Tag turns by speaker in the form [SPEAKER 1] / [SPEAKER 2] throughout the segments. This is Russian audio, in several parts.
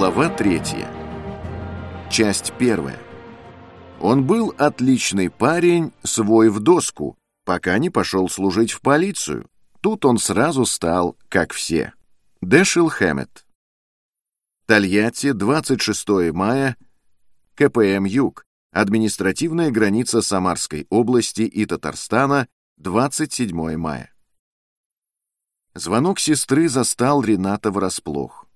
[SPEAKER 1] Глава третья. Часть первая. Он был отличный парень, свой в доску, пока не пошел служить в полицию. Тут он сразу стал, как все. Дэшил Хэммет. Тольятти, 26 мая, КПМ «Юг», административная граница Самарской области и Татарстана, 27 мая. Звонок сестры застал Рената врасплох.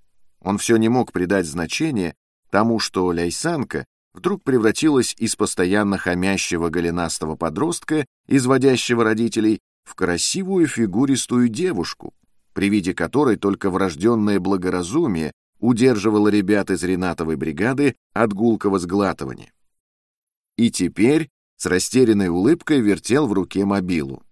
[SPEAKER 1] Он все не мог придать значения тому, что Ляйсанка вдруг превратилась из постоянно хомящего голенастого подростка, изводящего родителей, в красивую фигуристую девушку, при виде которой только врожденное благоразумие удерживало ребят из Ренатовой бригады от гулкого сглатывания. И теперь с растерянной улыбкой вертел в руке мобилу.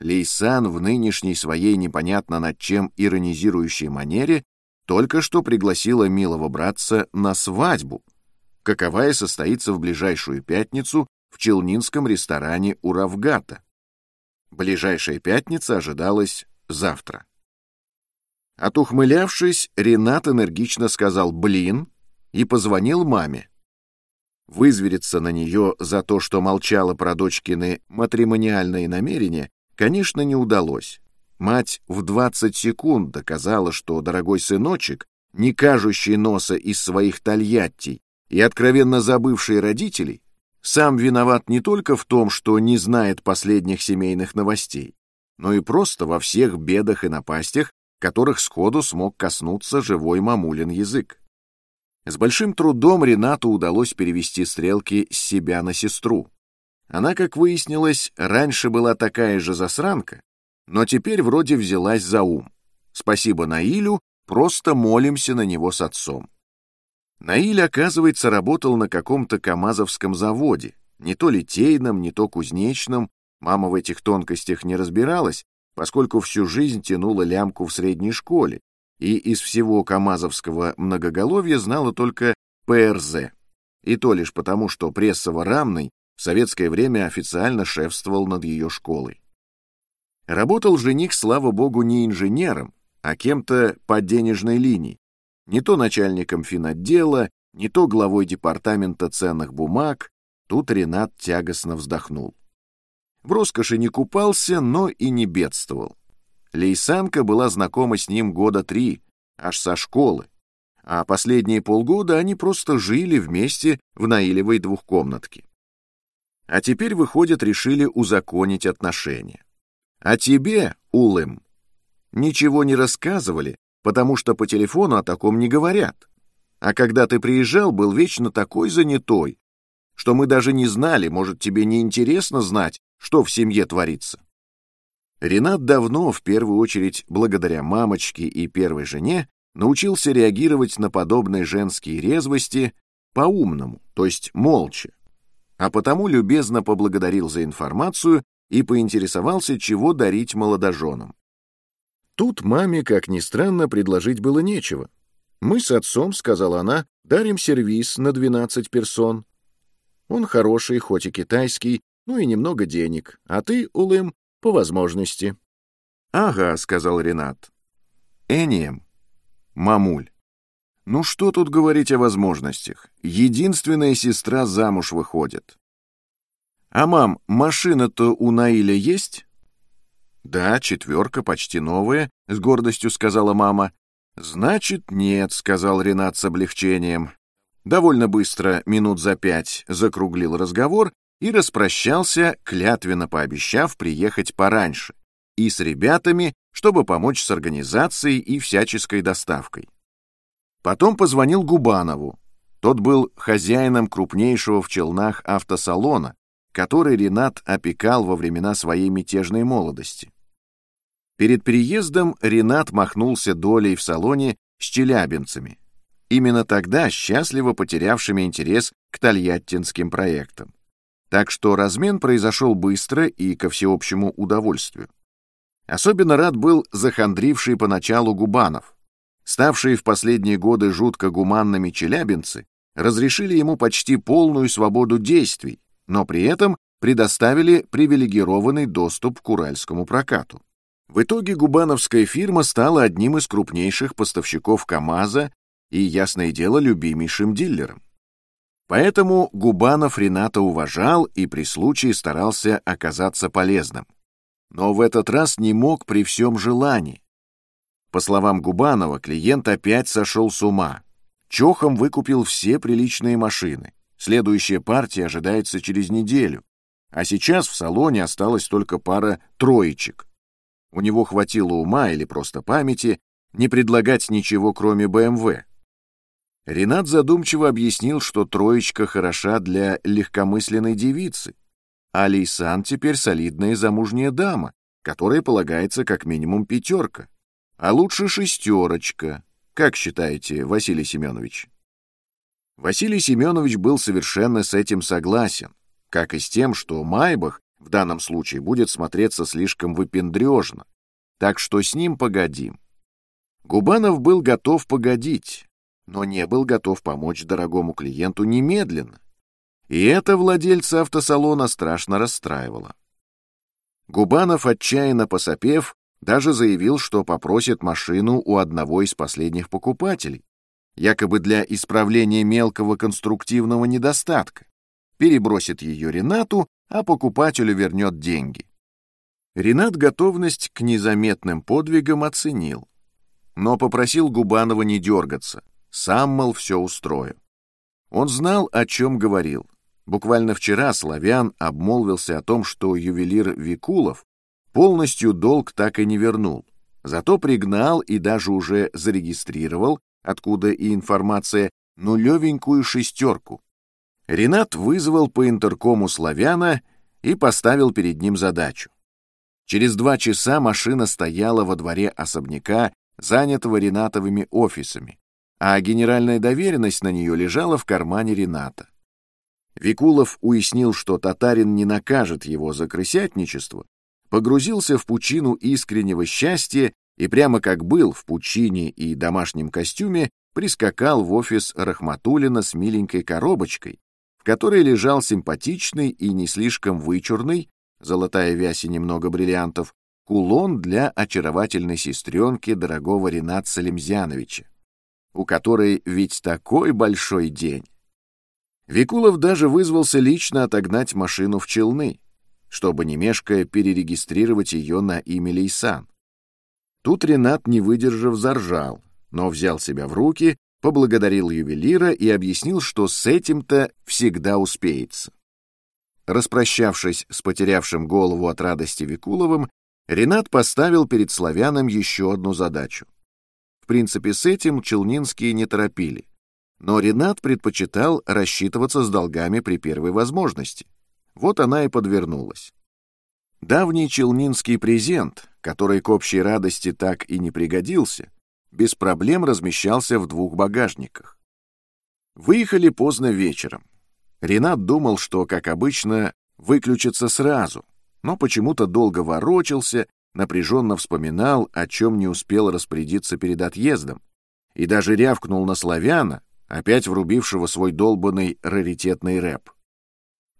[SPEAKER 1] Лейсан в нынешней своей непонятно над чем иронизирующей манере только что пригласила милого братца на свадьбу, каковая состоится в ближайшую пятницу в челнинском ресторане у Равгата. Ближайшая пятница ожидалась завтра. Отухмылявшись, Ренат энергично сказал «блин» и позвонил маме. Вызвериться на нее за то, что молчала про дочкины матримониальные намерения, конечно, не удалось. Мать в 20 секунд доказала, что дорогой сыночек, не кажущий носа из своих тольяттий и откровенно забывший родителей, сам виноват не только в том, что не знает последних семейных новостей, но и просто во всех бедах и напастях, которых сходу смог коснуться живой мамулин язык. С большим трудом Ренату удалось перевести стрелки с себя на сестру. Она, как выяснилось, раньше была такая же засранка, но теперь вроде взялась за ум. Спасибо Наилю, просто молимся на него с отцом. Наиль, оказывается, работал на каком-то камазовском заводе, не то литейном, не то кузнечном, мама в этих тонкостях не разбиралась, поскольку всю жизнь тянула лямку в средней школе, и из всего камазовского многоголовья знала только ПРЗ. И то лишь потому, что Прессово-Рамный в советское время официально шефствовал над ее школой. Работал жених, слава богу, не инженером, а кем-то по денежной линии. Не то начальником финотдела, не то главой департамента ценных бумаг. Тут Ренат тягостно вздохнул. В роскоши не купался, но и не бедствовал. Лейсанка была знакома с ним года три, аж со школы. А последние полгода они просто жили вместе в Наилевой двухкомнатке. А теперь, выходит, решили узаконить отношения. А тебе, Улым, ничего не рассказывали, потому что по телефону о таком не говорят. А когда ты приезжал, был вечно такой занятой, что мы даже не знали, может, тебе не интересно знать, что в семье творится. Ренат давно, в первую очередь благодаря мамочке и первой жене, научился реагировать на подобные женские резвости по-умному, то есть молча, а потому любезно поблагодарил за информацию и поинтересовался, чего дарить молодоженам. Тут маме, как ни странно, предложить было нечего. «Мы с отцом, — сказала она, — дарим сервиз на 12 персон. Он хороший, хоть и китайский, ну и немного денег, а ты, Улым, по возможности». «Ага», — сказал Ренат. «Энием, мамуль. Ну что тут говорить о возможностях? Единственная сестра замуж выходит. «А, мам, машина-то у Наиля есть?» «Да, четверка, почти новая», — с гордостью сказала мама. «Значит, нет», — сказал Ренат с облегчением. Довольно быстро, минут за пять, закруглил разговор и распрощался, клятвенно пообещав приехать пораньше, и с ребятами, чтобы помочь с организацией и всяческой доставкой. Потом позвонил Губанову. Тот был хозяином крупнейшего в Челнах автосалона, который Ренат опекал во времена своей мятежной молодости. Перед переездом Ренат махнулся долей в салоне с челябинцами, именно тогда счастливо потерявшими интерес к тольяттинским проектам. Так что размен произошел быстро и ко всеобщему удовольствию. Особенно рад был захандривший поначалу Губанов. Ставшие в последние годы жутко гуманными челябинцы разрешили ему почти полную свободу действий, но при этом предоставили привилегированный доступ к уральскому прокату. В итоге губановская фирма стала одним из крупнейших поставщиков КАМАЗа и, ясное дело, любимейшим дилером. Поэтому Губанов Рената уважал и при случае старался оказаться полезным. Но в этот раз не мог при всем желании. По словам Губанова, клиент опять сошел с ума. Чохом выкупил все приличные машины. Следующая партия ожидается через неделю. А сейчас в салоне осталась только пара троечек. У него хватило ума или просто памяти не предлагать ничего, кроме БМВ. Ренат задумчиво объяснил, что троечка хороша для легкомысленной девицы, а Лейсан теперь солидная замужняя дама, которой полагается как минимум пятерка, а лучше шестерочка. Как считаете, Василий Семенович? Василий Семенович был совершенно с этим согласен, как и с тем, что Майбах в данном случае будет смотреться слишком выпендрежно, так что с ним погодим. Губанов был готов погодить, но не был готов помочь дорогому клиенту немедленно. И это владельца автосалона страшно расстраивало. Губанов, отчаянно посопев, даже заявил, что попросит машину у одного из последних покупателей, якобы для исправления мелкого конструктивного недостатка, перебросит ее Ренату, а покупателю вернет деньги. Ренат готовность к незаметным подвигам оценил, но попросил Губанова не дергаться, сам, мол, все устрою. Он знал, о чем говорил. Буквально вчера Славян обмолвился о том, что ювелир Викулов полностью долг так и не вернул, зато пригнал и даже уже зарегистрировал, откуда и информация, нулевенькую шестерку. Ренат вызвал по интеркому Славяна и поставил перед ним задачу. Через два часа машина стояла во дворе особняка, занятого Ренатовыми офисами а генеральная доверенность на нее лежала в кармане Рената. Викулов уяснил, что татарин не накажет его за крысятничество, погрузился в пучину искреннего счастья и прямо как был в пучине и домашнем костюме прискакал в офис Рахматулина с миленькой коробочкой, в которой лежал симпатичный и не слишком вычурный, золотая вязь и немного бриллиантов, кулон для очаровательной сестренки дорогого Рената Салимзяновича у которой ведь такой большой день. Викулов даже вызвался лично отогнать машину в Челны, чтобы, не мешкая, перерегистрировать ее на имя Лейсан. Тут Ренат, не выдержав, заржал, но взял себя в руки, поблагодарил ювелира и объяснил, что с этим-то всегда успеется. Распрощавшись с потерявшим голову от радости Викуловым, Ренат поставил перед славянам еще одну задачу в принципе, с этим челнинские не торопили. Но Ренат предпочитал рассчитываться с долгами при первой возможности. Вот она и подвернулась. Давний челнинский презент, который к общей радости так и не пригодился, без проблем размещался в двух багажниках. Выехали поздно вечером. Ренат думал, что, как обычно, выключится сразу, но почему-то долго ворочался напряженно вспоминал, о чем не успел распорядиться перед отъездом, и даже рявкнул на славяна, опять врубившего свой долбанный раритетный рэп.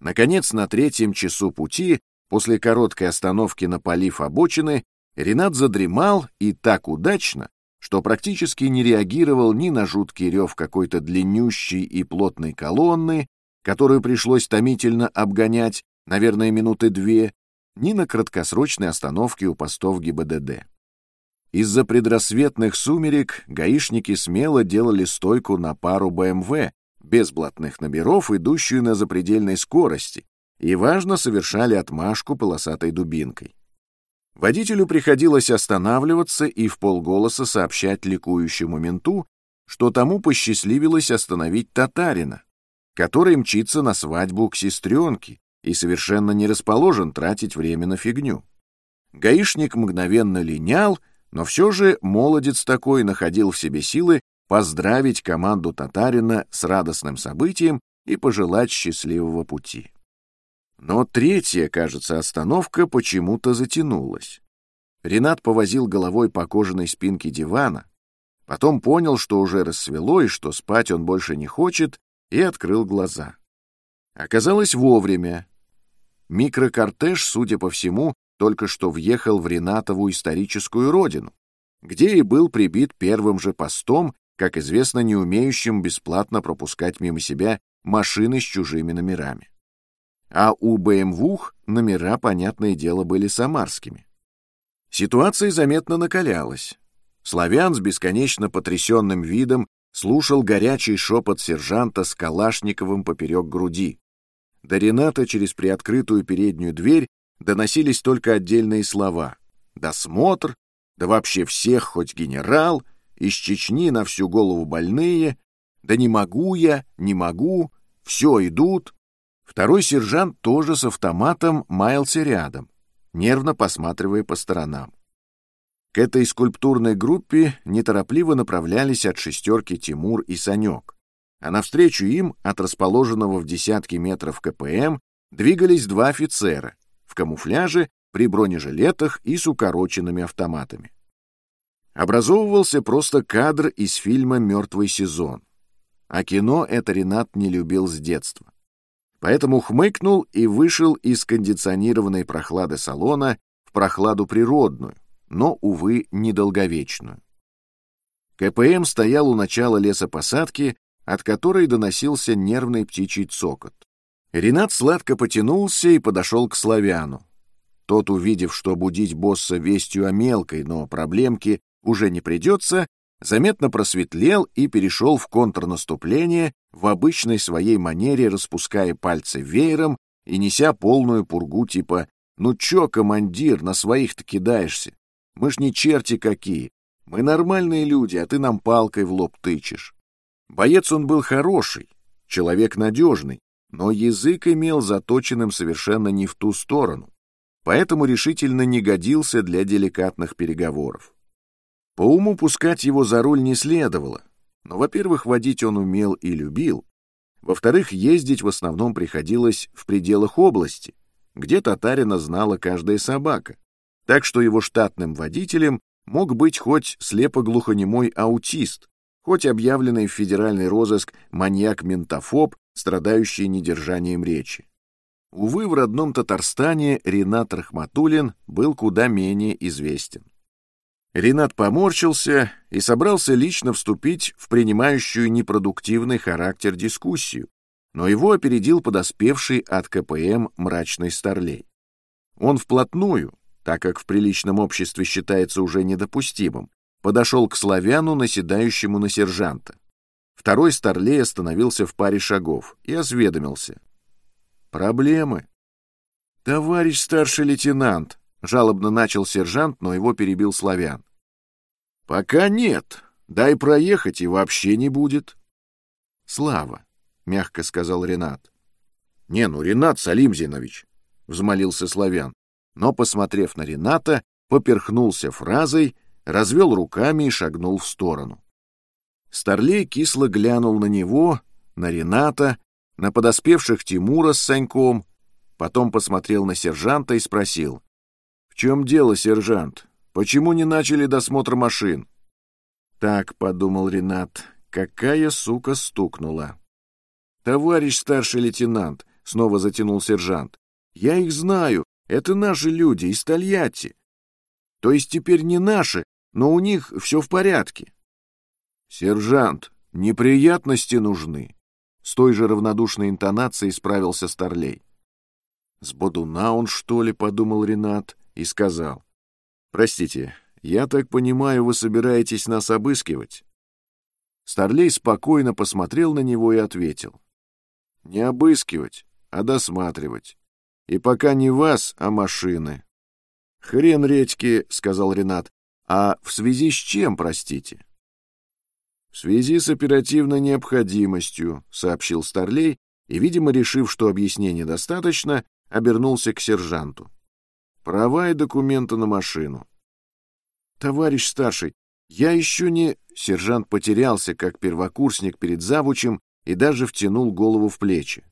[SPEAKER 1] Наконец, на третьем часу пути, после короткой остановки на полив обочины, Ренат задремал и так удачно, что практически не реагировал ни на жуткий рев какой-то длиннющей и плотной колонны, которую пришлось томительно обгонять, наверное, минуты две, ни на краткосрочной остановке у постов ГИБДД. Из-за предрассветных сумерек гаишники смело делали стойку на пару БМВ, без блатных номеров, идущую на запредельной скорости, и, важно, совершали отмашку полосатой дубинкой. Водителю приходилось останавливаться и в полголоса сообщать ликующему менту, что тому посчастливилось остановить татарина, который мчится на свадьбу к сестренке, и совершенно не расположен тратить время на фигню. Гаишник мгновенно линял, но все же молодец такой находил в себе силы поздравить команду татарина с радостным событием и пожелать счастливого пути. Но третья, кажется, остановка почему-то затянулась. Ренат повозил головой по кожаной спинке дивана, потом понял, что уже рассвело и что спать он больше не хочет, и открыл глаза. Оказалось вовремя, Микрокортеж, судя по всему, только что въехал в Ренатову историческую родину, где и был прибит первым же постом, как известно, не умеющим бесплатно пропускать мимо себя машины с чужими номерами. А у БМВУх номера, понятное дело, были самарскими. Ситуация заметно накалялась. Славян с бесконечно потрясенным видом слушал горячий шепот сержанта с Калашниковым поперек груди. До Рената через приоткрытую переднюю дверь доносились только отдельные слова. «Досмотр», «Да вообще всех, хоть генерал», «Из Чечни на всю голову больные», «Да не могу я, не могу», «Все идут». Второй сержант тоже с автоматом маялся рядом, нервно посматривая по сторонам. К этой скульптурной группе неторопливо направлялись от шестерки Тимур и Санек, а навстречу им от расположенного в десятки метров КПМ двигались два офицера в камуфляже, при бронежилетах и с укороченными автоматами. Образовывался просто кадр из фильма «Мертвый сезон». А кино это Ренат не любил с детства. Поэтому хмыкнул и вышел из кондиционированной прохлады салона в прохладу природную, но, увы, недолговечную. КПМ стоял у начала лесопосадки, от которой доносился нервный птичий цокот. Ренат сладко потянулся и подошел к славяну. Тот, увидев, что будить босса вестью о мелкой, но проблемке уже не придется, заметно просветлел и перешел в контрнаступление в обычной своей манере, распуская пальцы веером и неся полную пургу типа «Ну чё, командир, на своих-то кидаешься? Мы ж не черти какие. Мы нормальные люди, а ты нам палкой в лоб тычешь. Боец он был хороший, человек надежный, но язык имел заточенным совершенно не в ту сторону, поэтому решительно не годился для деликатных переговоров. По уму пускать его за руль не следовало, но, во-первых, водить он умел и любил, во-вторых, ездить в основном приходилось в пределах области, где татарина знала каждая собака, так что его штатным водителем мог быть хоть слепо-глухонемой аутист, хоть объявленный в федеральный розыск маньяк-ментофоб, страдающий недержанием речи. Увы, в родном Татарстане Ренат Рахматуллин был куда менее известен. Ренат поморщился и собрался лично вступить в принимающую непродуктивный характер дискуссию, но его опередил подоспевший от КПМ мрачный старлей. Он вплотную, так как в приличном обществе считается уже недопустимым, подошел к славяну, наседающему на сержанта. Второй старлей остановился в паре шагов и осведомился. «Проблемы?» «Товарищ старший лейтенант», — жалобно начал сержант, но его перебил славян. «Пока нет. Дай проехать, и вообще не будет». «Слава», — мягко сказал Ренат. «Не, ну Ренат Салимзинович», — взмолился славян но, посмотрев на Рената, поперхнулся фразой, развел руками и шагнул в сторону. Старлей кисло глянул на него, на Рената, на подоспевших Тимура с Саньком, потом посмотрел на сержанта и спросил. — В чем дело, сержант? Почему не начали досмотр машин? — Так, — подумал Ренат, — какая сука стукнула. — Товарищ старший лейтенант, — снова затянул сержант, — я их знаю, это наши люди из Тольятти. То есть теперь не наши, но у них все в порядке. Сержант, неприятности нужны. С той же равнодушной интонацией справился Старлей. С бодуна он, что ли, подумал Ренат и сказал. Простите, я так понимаю, вы собираетесь нас обыскивать? Старлей спокойно посмотрел на него и ответил. Не обыскивать, а досматривать. И пока не вас, а машины. Хрен редьки, сказал Ренат. А в связи с чем, простите? В связи с оперативной необходимостью, сообщил Старлей, и, видимо, решив, что объяснений достаточно, обернулся к сержанту. Права и документы на машину. Товарищ старший, я еще не... Сержант потерялся, как первокурсник перед завучем, и даже втянул голову в плечи.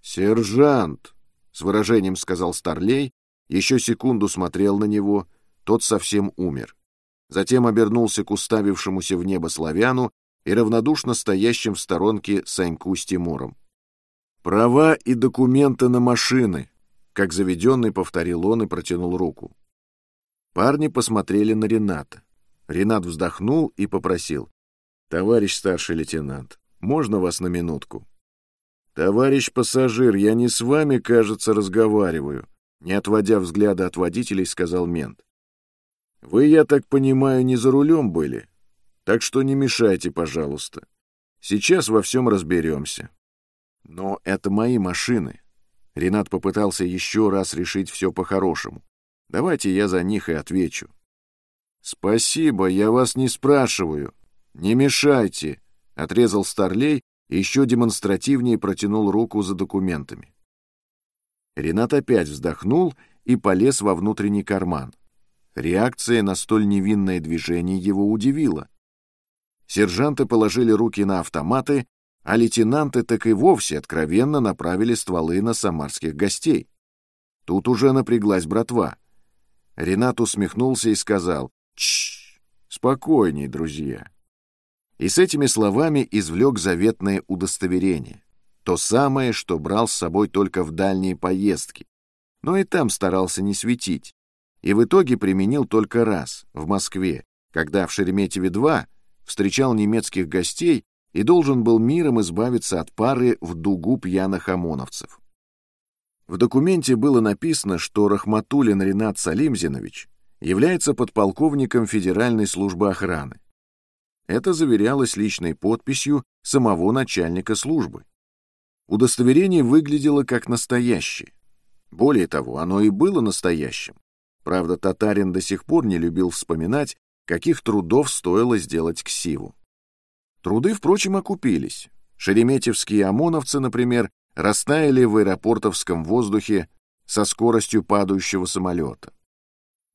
[SPEAKER 1] «Сержант!» с выражением сказал Старлей, еще секунду смотрел на него, тот совсем умер. Затем обернулся к уставившемуся в небо славяну и равнодушно стоящим в сторонке Саньку с Тимуром. «Права и документы на машины», — как заведенный повторил он и протянул руку. Парни посмотрели на Рената. Ренат вздохнул и попросил. Товарищ старший лейтенант, можно вас на минутку? Товарищ пассажир, я не с вами, кажется, разговариваю. Не отводя взгляда от водителей, сказал мент. Вы, я так понимаю, не за рулем были, так что не мешайте, пожалуйста. Сейчас во всем разберемся. Но это мои машины. Ренат попытался еще раз решить все по-хорошему. Давайте я за них и отвечу. Спасибо, я вас не спрашиваю. Не мешайте, отрезал Старлей и еще демонстративнее протянул руку за документами. Ренат опять вздохнул и полез во внутренний карман. Реакция на столь невинное движение его удивила. Сержанты положили руки на автоматы, а лейтенанты так и вовсе откровенно направили стволы на самарских гостей. Тут уже напряглась братва. Ренат усмехнулся и сказал «Чш, спокойней, друзья». И с этими словами извлек заветное удостоверение. То самое, что брал с собой только в дальние поездки. Но и там старался не светить. И в итоге применил только раз, в Москве, когда в Шереметьеве-2 встречал немецких гостей и должен был миром избавиться от пары в дугу пьяных ОМОНовцев. В документе было написано, что Рахматуллин Ренат Салимзинович является подполковником Федеральной службы охраны. Это заверялось личной подписью самого начальника службы. Удостоверение выглядело как настоящее. Более того, оно и было настоящим. Правда, татарин до сих пор не любил вспоминать, каких трудов стоило сделать ксиву. Труды, впрочем, окупились. Шереметьевские ОМОНовцы, например, растаяли в аэропортовском воздухе со скоростью падающего самолета.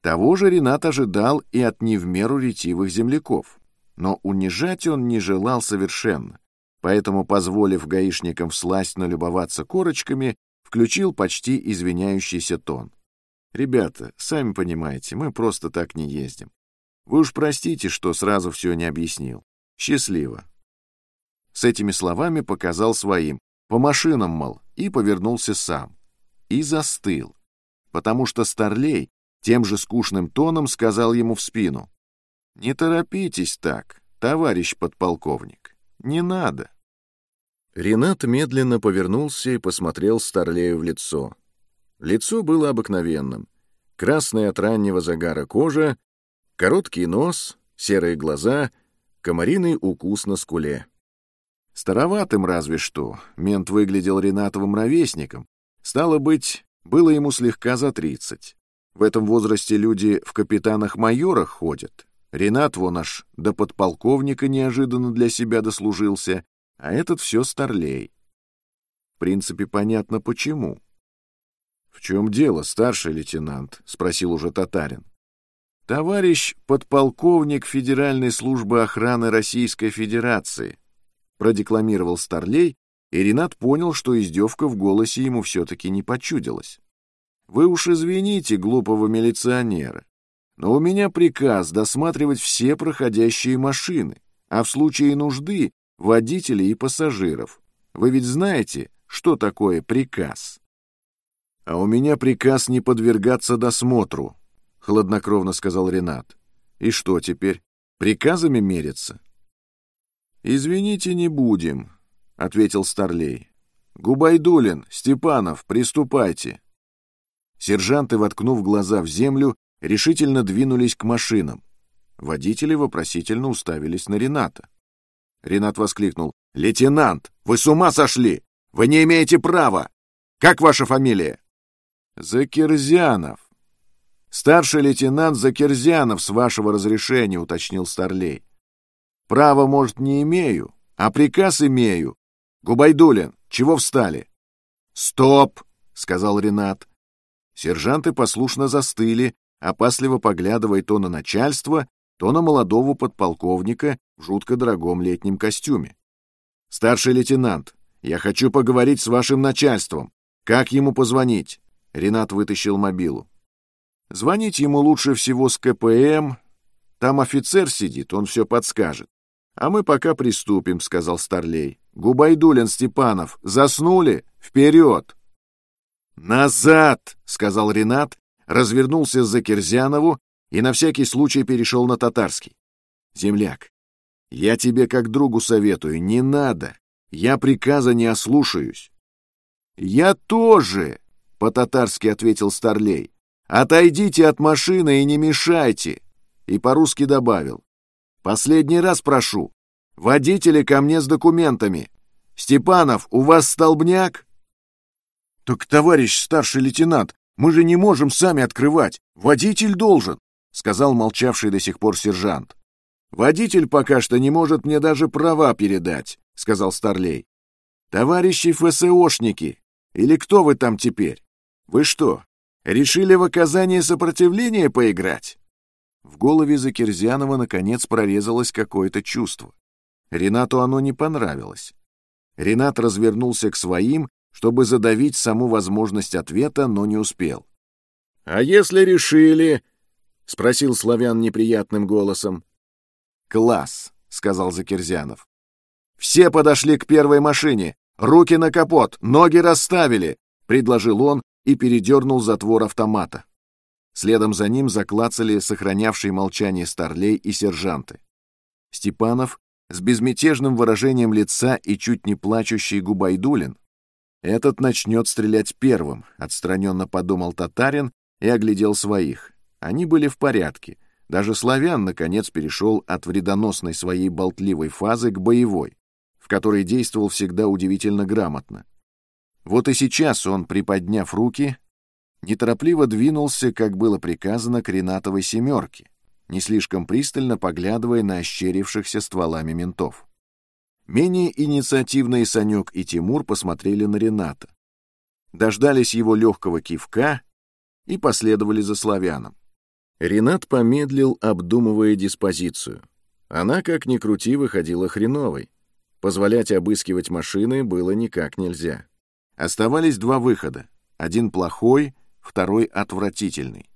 [SPEAKER 1] Того же Ренат ожидал и от не в меру ретивых земляков. Но унижать он не желал совершенно, поэтому, позволив гаишникам всласть налюбоваться корочками, включил почти извиняющийся тон. «Ребята, сами понимаете, мы просто так не ездим. Вы уж простите, что сразу все не объяснил. Счастливо. С этими словами показал своим. По машинам, мол, и повернулся сам. И застыл. Потому что Старлей тем же скучным тоном сказал ему в спину. «Не торопитесь так, товарищ подполковник. Не надо». Ренат медленно повернулся и посмотрел Старлею в лицо. Лицо было обыкновенным. Красная от раннего загара кожа Короткий нос, серые глаза, комариный укус на скуле. Староватым разве что, мент выглядел Ренатовым ровесником. Стало быть, было ему слегка за тридцать. В этом возрасте люди в капитанах-майорах ходят. Ренат вон аж до подполковника неожиданно для себя дослужился, а этот все старлей. В принципе, понятно почему. — В чем дело, старший лейтенант? — спросил уже татарин. Товарищ подполковник Федеральной службы охраны Российской Федерации, продекламировал Старлей, и Ренат понял, что издевка в голосе ему все-таки не почудилась. Вы уж извините глупого милиционера, но у меня приказ досматривать все проходящие машины, а в случае нужды — водителей и пассажиров. Вы ведь знаете, что такое приказ? А у меня приказ не подвергаться досмотру, — хладнокровно сказал Ренат. «И что теперь? Приказами мериться?» «Извините, не будем», — ответил Старлей. «Губайдулин, Степанов, приступайте». Сержанты, воткнув глаза в землю, решительно двинулись к машинам. Водители вопросительно уставились на Рената. Ренат воскликнул. «Лейтенант, вы с ума сошли! Вы не имеете права! Как ваша фамилия?» «Закирзянов», «Старший лейтенант Закерзянов, с вашего разрешения», — уточнил Старлей. «Право, может, не имею, а приказ имею. Губайдулин, чего встали?» «Стоп!» — сказал Ренат. Сержанты послушно застыли, опасливо поглядывая то на начальство, то на молодого подполковника в жутко дорогом летнем костюме. «Старший лейтенант, я хочу поговорить с вашим начальством. Как ему позвонить?» Ренат вытащил мобилу. Звонить ему лучше всего с КПМ. Там офицер сидит, он все подскажет. А мы пока приступим, — сказал Старлей. Губайдулин Степанов, заснули? Вперед! Назад, — сказал Ренат, развернулся за Кирзянову и на всякий случай перешел на татарский. Земляк, Я тебе как другу советую, не надо. Я приказа не ослушаюсь. Я тоже, по-татарски ответил Старлей. Отойдите от машины и не мешайте. И по-русски добавил. Последний раз прошу. Водители ко мне с документами. Степанов, у вас столбняк? Так, товарищ старший лейтенант, мы же не можем сами открывать. Водитель должен, сказал молчавший до сих пор сержант. Водитель пока что не может мне даже права передать, сказал Старлей. Товарищи ФСОшники, или кто вы там теперь? Вы что, решили в оказание сопротивления поиграть? В голове Закирзянова наконец прорезалось какое-то чувство. Ренату оно не понравилось. Ренат развернулся к своим, чтобы задавить саму возможность ответа, но не успел. «А если решили?» — спросил Славян неприятным голосом. «Класс», — сказал Закирзянов. «Все подошли к первой машине. Руки на капот, ноги расставили», — предложил он и передернул затвор автомата. Следом за ним заклацали сохранявшие молчание старлей и сержанты. Степанов с безмятежным выражением лица и чуть не плачущий Губайдулин. «Этот начнет стрелять первым», — отстраненно подумал татарин и оглядел своих. Они были в порядке. Даже славян, наконец, перешел от вредоносной своей болтливой фазы к боевой, в которой действовал всегда удивительно грамотно. Вот и сейчас он, приподняв руки, неторопливо двинулся, как было приказано, к Ренатовой «семерке», не слишком пристально поглядывая на ощерившихся стволами ментов. Менее инициативные Санек и Тимур посмотрели на Рената, дождались его легкого кивка и последовали за славяном. Ренат помедлил, обдумывая диспозицию. Она, как ни крути, выходила хреновой. Позволять обыскивать машины было никак нельзя. Оставались два выхода. Один плохой, второй отвратительный.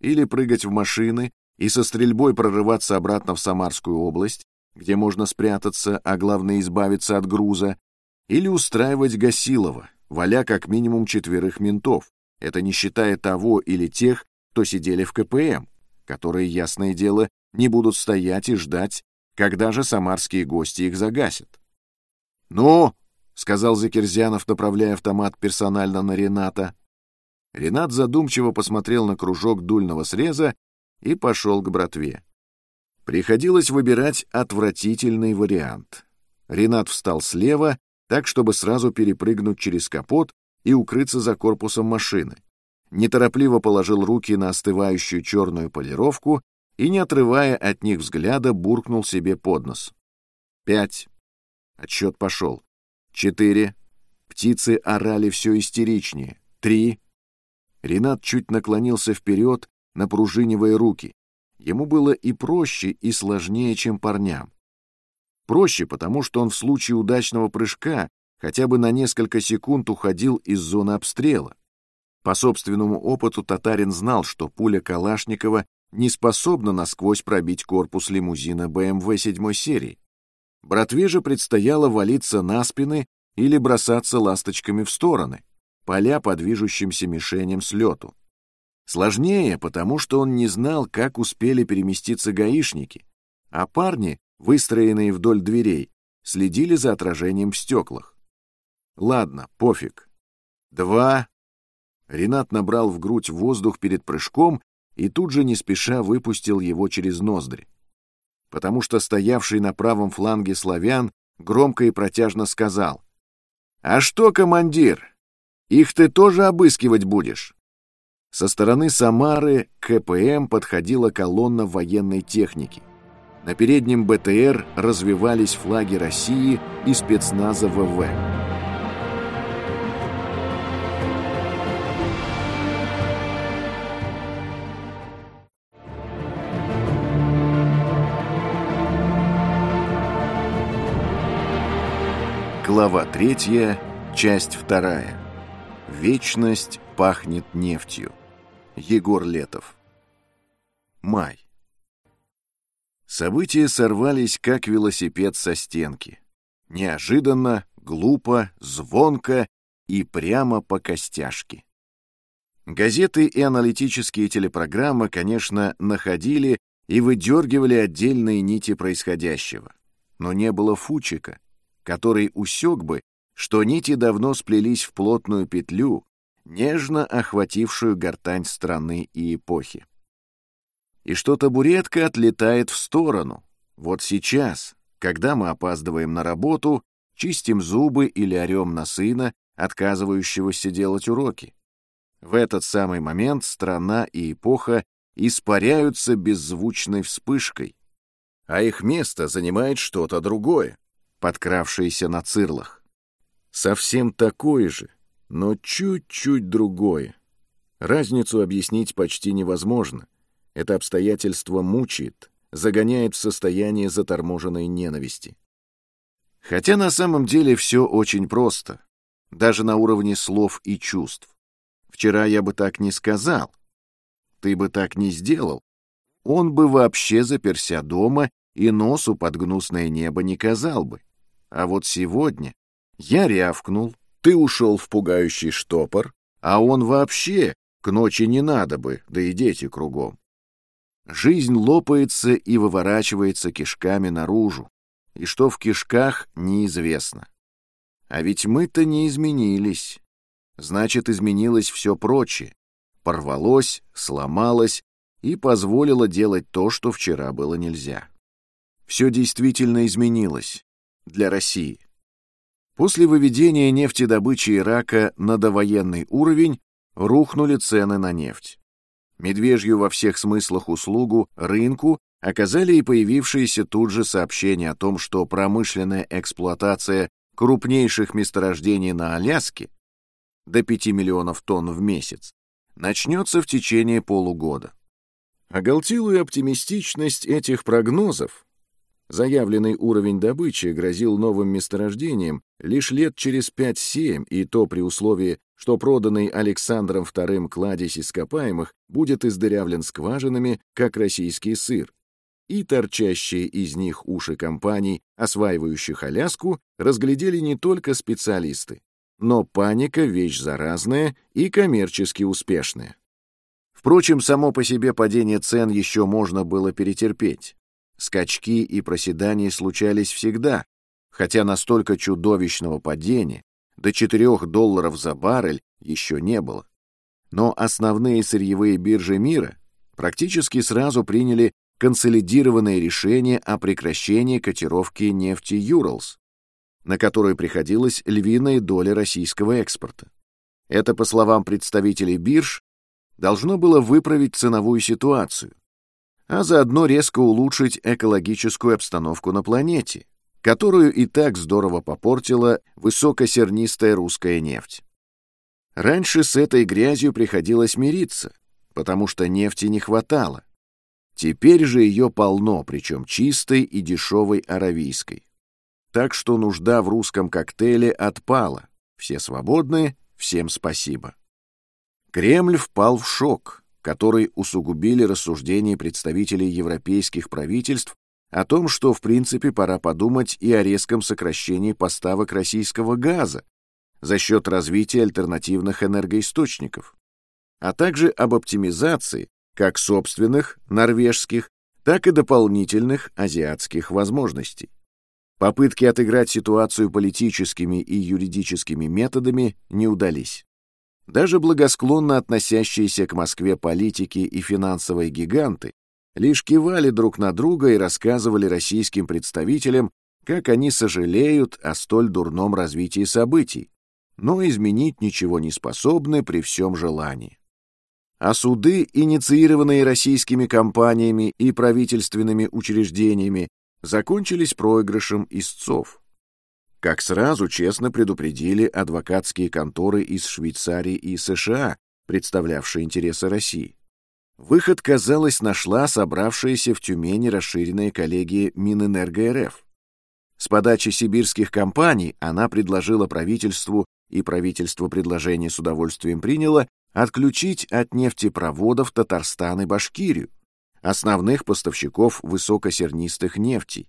[SPEAKER 1] Или прыгать в машины и со стрельбой прорываться обратно в Самарскую область, где можно спрятаться, а главное избавиться от груза, или устраивать Гасилова, валя как минимум четверых ментов, это не считая того или тех, кто сидели в КПМ, которые, ясное дело, не будут стоять и ждать, когда же самарские гости их загасят. «Ну!» — сказал Закирзянов, направляя автомат персонально на Рената. Ренат задумчиво посмотрел на кружок дульного среза и пошел к братве. Приходилось выбирать отвратительный вариант. Ренат встал слева, так, чтобы сразу перепрыгнуть через капот и укрыться за корпусом машины. Неторопливо положил руки на остывающую черную полировку и, не отрывая от них взгляда, буркнул себе под нос. Пять. Отсчет пошел. Четыре. Птицы орали все истеричнее. Три. Ренат чуть наклонился вперед, напружинивая руки. Ему было и проще, и сложнее, чем парням. Проще, потому что он в случае удачного прыжка хотя бы на несколько секунд уходил из зоны обстрела. По собственному опыту татарин знал, что пуля Калашникова не способна насквозь пробить корпус лимузина БМВ 7 серии. Братве же предстояло валиться на спины или бросаться ласточками в стороны, поля по движущимся мишеням с лету. Сложнее, потому что он не знал, как успели переместиться гаишники, а парни, выстроенные вдоль дверей, следили за отражением в стеклах. Ладно, пофиг. Два. Ренат набрал в грудь воздух перед прыжком и тут же не спеша выпустил его через ноздри. Потому что стоявший на правом фланге славян громко и протяжно сказал. «А что, командир, их ты тоже обыскивать будешь?» Со стороны Самары к КПМ подходила колонна военной техники. На переднем БТР развивались флаги России и спецназа ВВ. Глава третья, часть вторая. Вечность пахнет нефтью. Егор Летов. Май. События сорвались, как велосипед со стенки. Неожиданно, глупо, звонко и прямо по костяшке. Газеты и аналитические телепрограммы, конечно, находили и выдергивали отдельные нити происходящего. Но не было Фучика, который усек бы, что нити давно сплелись в плотную петлю, нежно охватившую гортань страны и эпохи. И что табуретка отлетает в сторону. Вот сейчас, когда мы опаздываем на работу, чистим зубы или орем на сына, отказывающегося делать уроки. В этот самый момент страна и эпоха испаряются беззвучной вспышкой, а их место занимает что-то другое, подкравшееся на цирлах. Совсем такое же, но чуть-чуть другое. Разницу объяснить почти невозможно. Это обстоятельство мучает, загоняет в состояние заторможенной ненависти. Хотя на самом деле все очень просто, даже на уровне слов и чувств. Вчера я бы так не сказал. Ты бы так не сделал. Он бы вообще заперся дома и носу под гнусное небо не казал бы. А вот сегодня я рявкнул, ты ушел в пугающий штопор, а он вообще к ночи не надо бы, да и дети кругом. Жизнь лопается и выворачивается кишками наружу, и что в кишках, неизвестно. А ведь мы-то не изменились. Значит, изменилось все прочее. Порвалось, сломалось и позволило делать то, что вчера было нельзя. Все действительно изменилось. Для России. После выведения нефтедобычи Ирака на довоенный уровень рухнули цены на нефть. Медвежью во всех смыслах услугу рынку оказали и появившиеся тут же сообщения о том, что промышленная эксплуатация крупнейших месторождений на Аляске до 5 миллионов тонн в месяц, начнется в течение полугода. Оголтелую оптимистичность этих прогнозов заявленный уровень добычи грозил новым месторождением лишь лет через 5-7, и то при условии, что проданный Александром II кладезь ископаемых будет издырявлен скважинами, как российский сыр, и торчащие из них уши компаний, осваивающих Аляску, разглядели не только специалисты, но паника — вещь заразная и коммерчески успешная. Впрочем, само по себе падение цен еще можно было перетерпеть. Скачки и проседания случались всегда, хотя настолько чудовищного падения, до 4 долларов за баррель, еще не было. Но основные сырьевые биржи мира практически сразу приняли консолидированное решение о прекращении котировки нефти «Юралс», на которую приходилась львиная доля российского экспорта. Это, по словам представителей бирж, должно было выправить ценовую ситуацию, а заодно резко улучшить экологическую обстановку на планете, которую и так здорово попортила высокосернистая русская нефть. Раньше с этой грязью приходилось мириться, потому что нефти не хватало. Теперь же ее полно, причем чистой и дешевой аравийской так что нужда в русском коктейле отпала. Все свободны, всем спасибо. Кремль впал в шок, который усугубили рассуждения представителей европейских правительств о том, что в принципе пора подумать и о резком сокращении поставок российского газа за счет развития альтернативных энергоисточников, а также об оптимизации как собственных норвежских, так и дополнительных азиатских возможностей. Попытки отыграть ситуацию политическими и юридическими методами не удались. Даже благосклонно относящиеся к Москве политики и финансовые гиганты лишь кивали друг на друга и рассказывали российским представителям, как они сожалеют о столь дурном развитии событий, но изменить ничего не способны при всем желании. А суды, инициированные российскими компаниями и правительственными учреждениями, закончились проигрышем истцов. Как сразу честно предупредили адвокатские конторы из Швейцарии и США, представлявшие интересы России. Выход, казалось, нашла собравшаяся в Тюмени расширенная коллегия Минэнерго РФ. С подачи сибирских компаний она предложила правительству, и правительство предложение с удовольствием приняло, отключить от нефтепроводов Татарстан и Башкирию, основных поставщиков высокосернистых нефтей,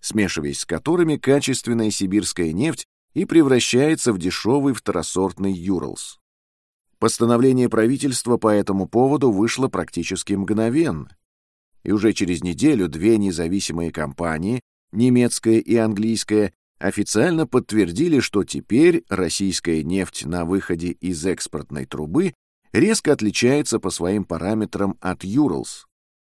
[SPEAKER 1] смешиваясь с которыми качественная сибирская нефть и превращается в дешевый второсортный Юралс. Постановление правительства по этому поводу вышло практически мгновенно. и уже через неделю две независимые компании, немецкая и английская, официально подтвердили, что теперь российская нефть на выходе из экспортной трубы резко отличается по своим параметрам от Юрлс,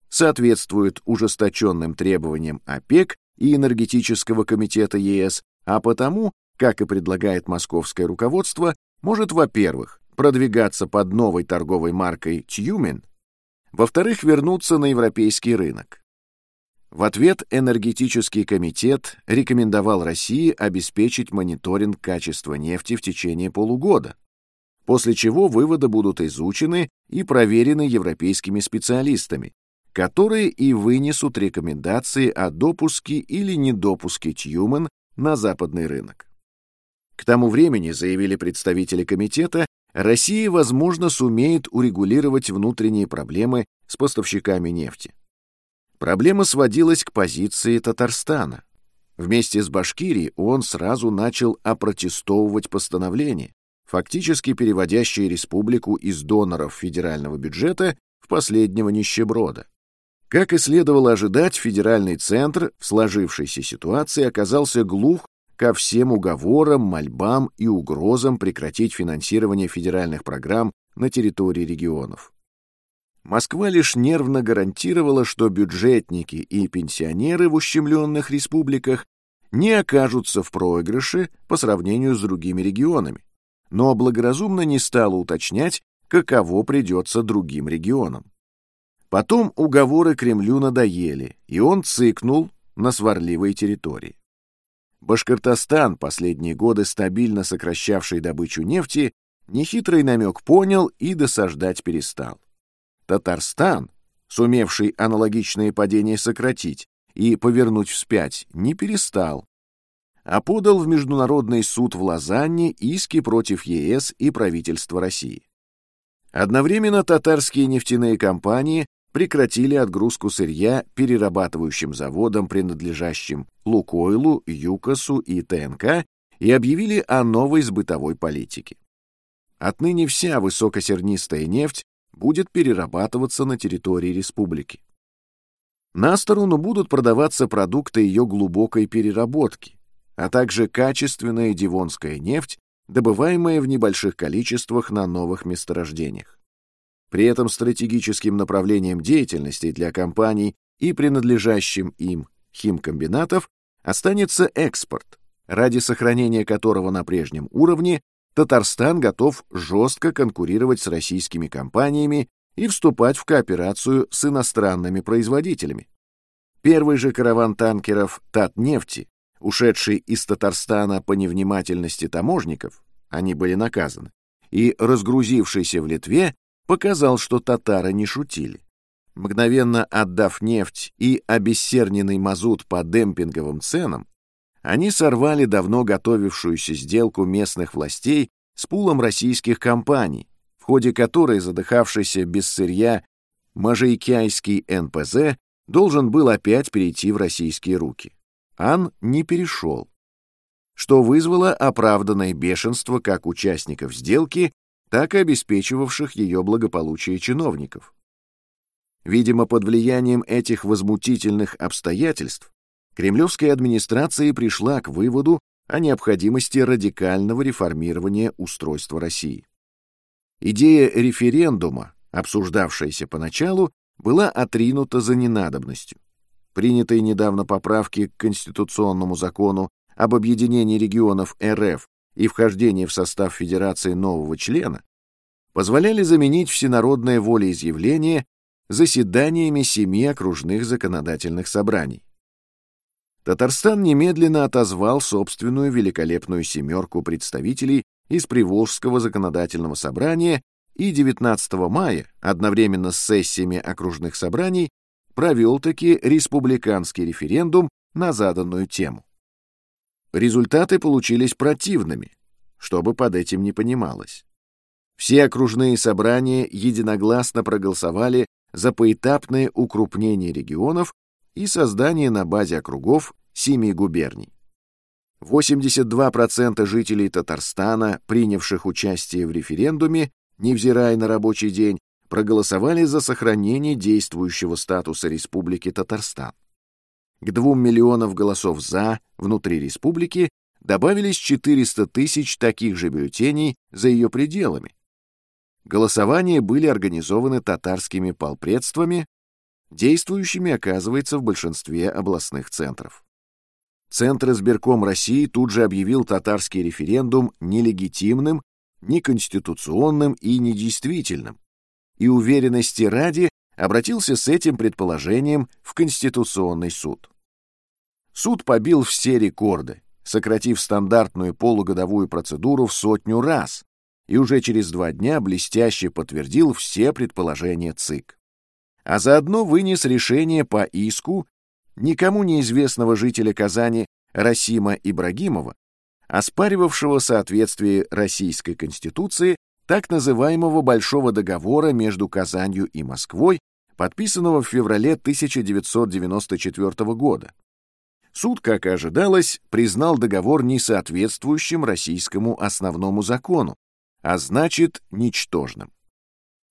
[SPEAKER 1] соответствует ужесточенным требованиям ОПЕК и Энергетического комитета ЕС, а потому, как и предлагает московское руководство, может, во-первых, продвигаться под новой торговой маркой «Тьюмен», во-вторых, вернуться на европейский рынок. В ответ Энергетический комитет рекомендовал России обеспечить мониторинг качества нефти в течение полугода, после чего выводы будут изучены и проверены европейскими специалистами, которые и вынесут рекомендации о допуске или недопуске Тьюмен на западный рынок. К тому времени, заявили представители комитета, Россия, возможно, сумеет урегулировать внутренние проблемы с поставщиками нефти. Проблема сводилась к позиции Татарстана. Вместе с Башкирией он сразу начал опротестовывать постановление, фактически переводящее республику из доноров федерального бюджета в последнего нищеброда. Как и следовало ожидать, федеральный центр в сложившейся ситуации оказался глух ко всем уговорам, мольбам и угрозам прекратить финансирование федеральных программ на территории регионов. Москва лишь нервно гарантировала, что бюджетники и пенсионеры в ущемленных республиках не окажутся в проигрыше по сравнению с другими регионами, но благоразумно не стала уточнять, каково придется другим регионам. Потом уговоры Кремлю надоели, и он цикнул на сварливые территории. Башкортостан, последние годы стабильно сокращавший добычу нефти, нехитрый намек понял и досаждать перестал. Татарстан, сумевший аналогичные падения сократить и повернуть вспять, не перестал, а подал в Международный суд в Лозанне иски против ЕС и правительства России. Одновременно татарские нефтяные компании прекратили отгрузку сырья перерабатывающим заводам, принадлежащим Лукойлу, ЮКОСу и ТНК, и объявили о новой сбытовой политике. Отныне вся высокосернистая нефть будет перерабатываться на территории республики. На сторону будут продаваться продукты ее глубокой переработки, а также качественная дивонская нефть, добываемая в небольших количествах на новых месторождениях. При этом стратегическим направлением деятельности для компаний и принадлежащим им химкомбинатов останется экспорт, ради сохранения которого на прежнем уровне Татарстан готов жестко конкурировать с российскими компаниями и вступать в кооперацию с иностранными производителями. Первый же караван танкеров «Татнефти», ушедший из Татарстана по невнимательности таможников, они были наказаны, и разгрузившийся в Литве, показал, что татары не шутили. Мгновенно отдав нефть и обессерненный мазут по демпинговым ценам, они сорвали давно готовившуюся сделку местных властей с пулом российских компаний, в ходе которой задыхавшийся без сырья Можайкяйский НПЗ должен был опять перейти в российские руки. Ан не перешел, что вызвало оправданное бешенство как участников сделки, так и обеспечивавших ее благополучие чиновников. Видимо, под влиянием этих возмутительных обстоятельств кремлевская администрация пришла к выводу о необходимости радикального реформирования устройства России. Идея референдума, обсуждавшаяся поначалу, была отринута за ненадобностью. Принятые недавно поправки к конституционному закону об объединении регионов РФ и вхождение в состав Федерации нового члена позволяли заменить всенародное волеизъявление заседаниями семи окружных законодательных собраний. Татарстан немедленно отозвал собственную великолепную семерку представителей из Приволжского законодательного собрания и 19 мая, одновременно с сессиями окружных собраний, провел таки республиканский референдум на заданную тему. Результаты получились противными, чтобы под этим не понималось. Все окружные собрания единогласно проголосовали за поэтапное укрупнение регионов и создание на базе округов семи губерний. 82% жителей Татарстана, принявших участие в референдуме, невзирая на рабочий день, проголосовали за сохранение действующего статуса Республики Татарстан. К 2 миллионов голосов «за» внутри республики добавились 400 тысяч таких же бюллетеней за ее пределами. Голосования были организованы татарскими полпредствами, действующими, оказывается, в большинстве областных центров. Центр избирком России тут же объявил татарский референдум нелегитимным, неконституционным и недействительным, и уверенности ради обратился с этим предположением в Конституционный суд. Суд побил все рекорды, сократив стандартную полугодовую процедуру в сотню раз, и уже через два дня блестяще подтвердил все предположения ЦИК. А заодно вынес решение по иску никому неизвестного жителя Казани Расима Ибрагимова, оспаривавшего соответствие Российской Конституции так называемого Большого договора между Казанью и Москвой, подписанного в феврале 1994 года. Суд, как и ожидалось, признал договор несоответствующим российскому основному закону, а значит, ничтожным.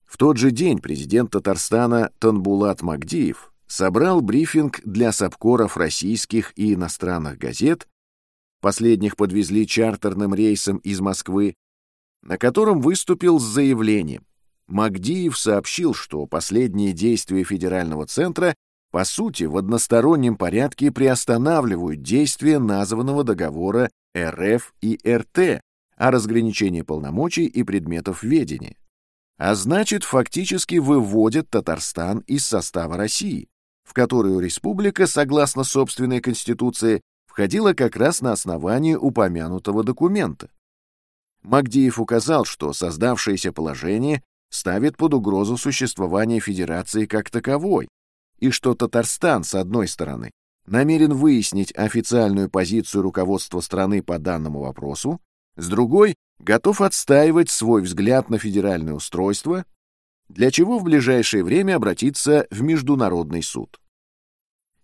[SPEAKER 1] В тот же день президент Татарстана Танбулат Магдиев собрал брифинг для сапкоров российских и иностранных газет, последних подвезли чартерным рейсом из Москвы, на котором выступил с заявлением. Магдиев сообщил, что последние действия федерального центра по сути, в одностороннем порядке приостанавливают действие названного договора РФ и РТ о разграничении полномочий и предметов ведения, а значит, фактически выводят Татарстан из состава России, в которую республика, согласно собственной конституции, входила как раз на основании упомянутого документа. Магдиев указал, что создавшееся положение ставит под угрозу существование Федерации как таковой, и что Татарстан, с одной стороны, намерен выяснить официальную позицию руководства страны по данному вопросу, с другой — готов отстаивать свой взгляд на федеральное устройство, для чего в ближайшее время обратиться в Международный суд.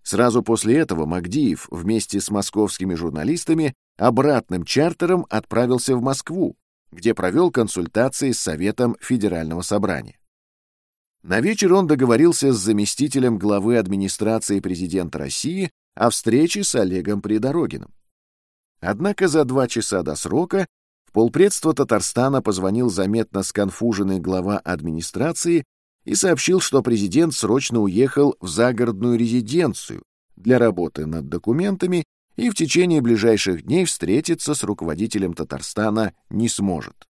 [SPEAKER 1] Сразу после этого Магдиев вместе с московскими журналистами обратным чартером отправился в Москву, где провел консультации с Советом Федерального собрания. На вечер он договорился с заместителем главы администрации президента России о встрече с Олегом Придорогиным. Однако за два часа до срока в полпредство Татарстана позвонил заметно сконфуженный глава администрации и сообщил, что президент срочно уехал в загородную резиденцию для работы над документами и в течение ближайших дней встретиться с руководителем Татарстана не сможет.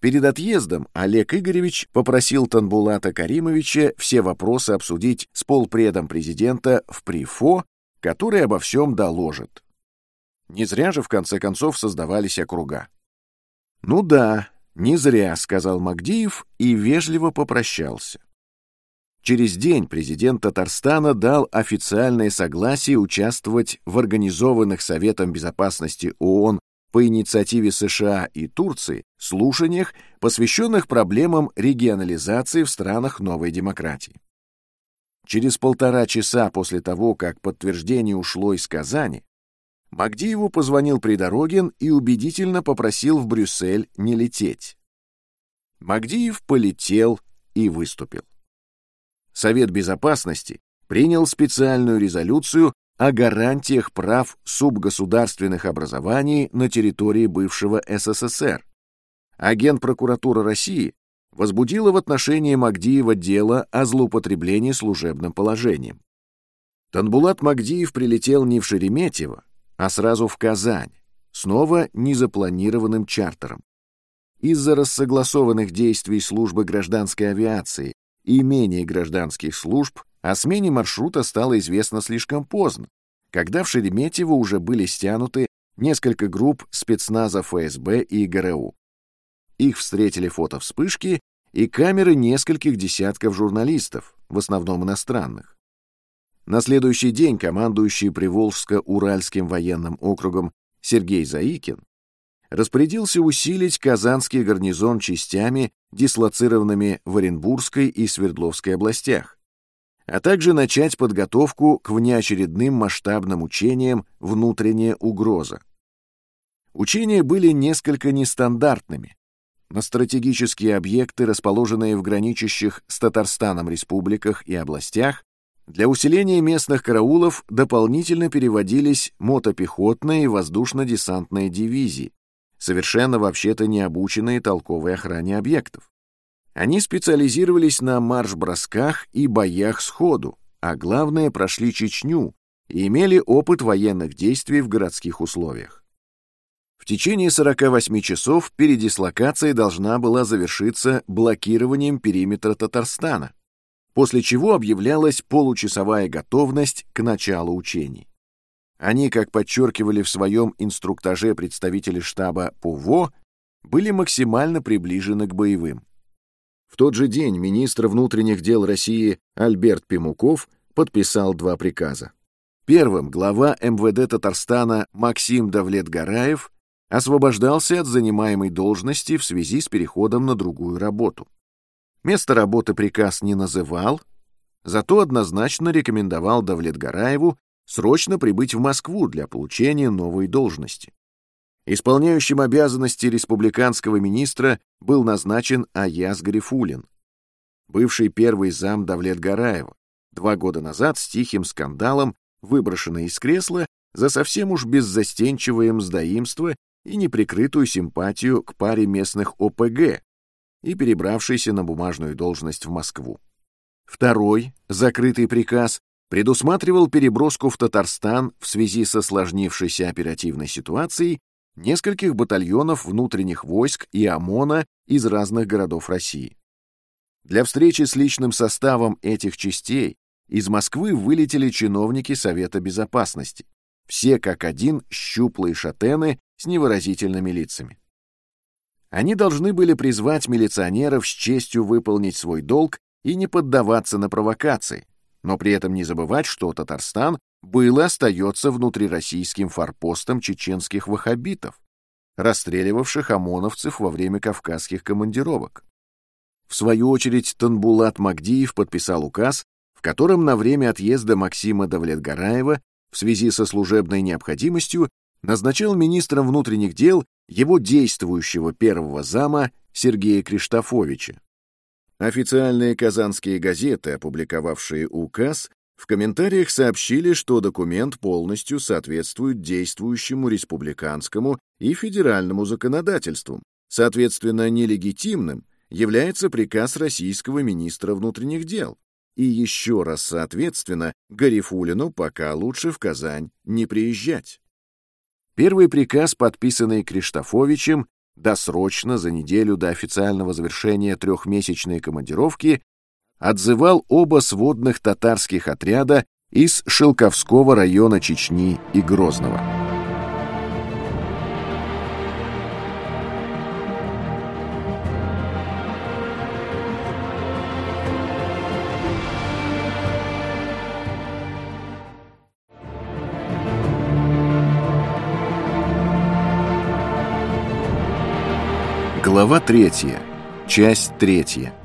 [SPEAKER 1] Перед отъездом Олег Игоревич попросил Танбулата Каримовича все вопросы обсудить с полпредом президента в ПРИФО, который обо всем доложит. Не зря же, в конце концов, создавались округа. «Ну да, не зря», — сказал Магдиев и вежливо попрощался. Через день президент Татарстана дал официальное согласие участвовать в организованных Советом Безопасности ООН по инициативе США и Турции слушаниях, посвященных проблемам регионализации в странах новой демократии. Через полтора часа после того, как подтверждение ушло из Казани, Магдиеву позвонил Придорогин и убедительно попросил в Брюссель не лететь. Магдиев полетел и выступил. Совет Безопасности принял специальную резолюцию о гарантиях прав субгосударственных образований на территории бывшего СССР. Агент прокуратуры России возбудила в отношении Магдиева дело о злоупотреблении служебным положением. Танбулат Магдиев прилетел не в Шереметьево, а сразу в Казань, снова незапланированным чартером. Из-за рассогласованных действий службы гражданской авиации и менее гражданских служб о смене маршрута стало известно слишком поздно, когда в Шереметьево уже были стянуты несколько групп спецназа ФСБ и ГРУ. Их встретили фотовспышки и камеры нескольких десятков журналистов, в основном иностранных. На следующий день командующий Приволжско-Уральским военным округом Сергей Заикин распорядился усилить казанский гарнизон частями, дислоцированными в Оренбургской и Свердловской областях, а также начать подготовку к внеочередным масштабным учениям «Внутренняя угроза». Учения были несколько нестандартными, на стратегические объекты, расположенные в граничащих с Татарстаном республиках и областях, для усиления местных караулов дополнительно переводились мотопехотные и воздушно-десантные дивизии, совершенно вообще-то не обученные толковой охране объектов. Они специализировались на марш-бросках и боях сходу, а главное прошли Чечню и имели опыт военных действий в городских условиях. В течение 48 часов передислокация должна была завершиться блокированием периметра Татарстана, после чего объявлялась получасовая готовность к началу учений. Они, как подчеркивали в своем инструктаже представители штаба ПУВО, были максимально приближены к боевым. В тот же день министр внутренних дел России Альберт Пимуков подписал два приказа. Первым глава МВД Татарстана Максим Давлет-Гараев освобождался от занимаемой должности в связи с переходом на другую работу. Место работы приказ не называл, зато однозначно рекомендовал Давлет-Гараеву срочно прибыть в Москву для получения новой должности. Исполняющим обязанности республиканского министра был назначен Аяз Гарифулин, бывший первый зам Давлет-Гараева, два года назад с тихим скандалом выброшенный из кресла за совсем уж беззастенчивое мздоимство и неприкрытую симпатию к паре местных ОПГ и перебравшийся на бумажную должность в Москву. Второй, закрытый приказ, предусматривал переброску в Татарстан в связи со сложнившейся оперативной ситуацией нескольких батальонов внутренних войск и ОМОНа из разных городов России. Для встречи с личным составом этих частей из Москвы вылетели чиновники Совета Безопасности, все как один щуплые шатены с невыразительными лицами. Они должны были призвать милиционеров с честью выполнить свой долг и не поддаваться на провокации, но при этом не забывать, что Татарстан был и остается внутрироссийским форпостом чеченских ваххабитов, расстреливавших ОМОНовцев во время кавказских командировок. В свою очередь Танбулат Магдиев подписал указ, в котором на время отъезда Максима Давлетгараева в связи со служебной необходимостью назначал министром внутренних дел его действующего первого зама Сергея Криштофовича. Официальные казанские газеты, опубликовавшие указ, в комментариях сообщили, что документ полностью соответствует действующему республиканскому и федеральному законодательству. Соответственно, нелегитимным является приказ российского министра внутренних дел. И еще раз, соответственно, Гарифулину пока лучше в Казань не приезжать. Первый приказ, подписанный Криштофовичем, досрочно, за неделю до официального завершения трехмесячной командировки, отзывал оба сводных татарских отряда из Шелковского района Чечни и Грозного. Глава третья. Часть третья.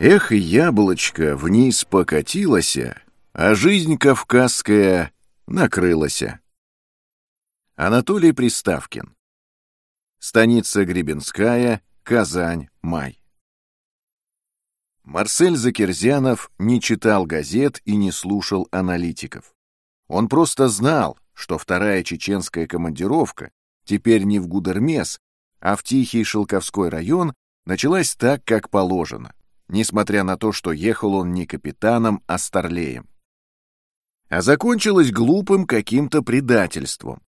[SPEAKER 1] Эх, яблочко вниз покатилося, а жизнь кавказская накрылася. Анатолий Приставкин. Станица Гребенская, Казань, май. Марсель Закерзянов не читал газет и не слушал аналитиков. Он просто знал, что вторая чеченская командировка теперь не в Гудермес, а в Тихий Шелковской район началась так, как положено несмотря на то, что ехал он не капитаном, а старлеем. А закончилось глупым каким-то предательством,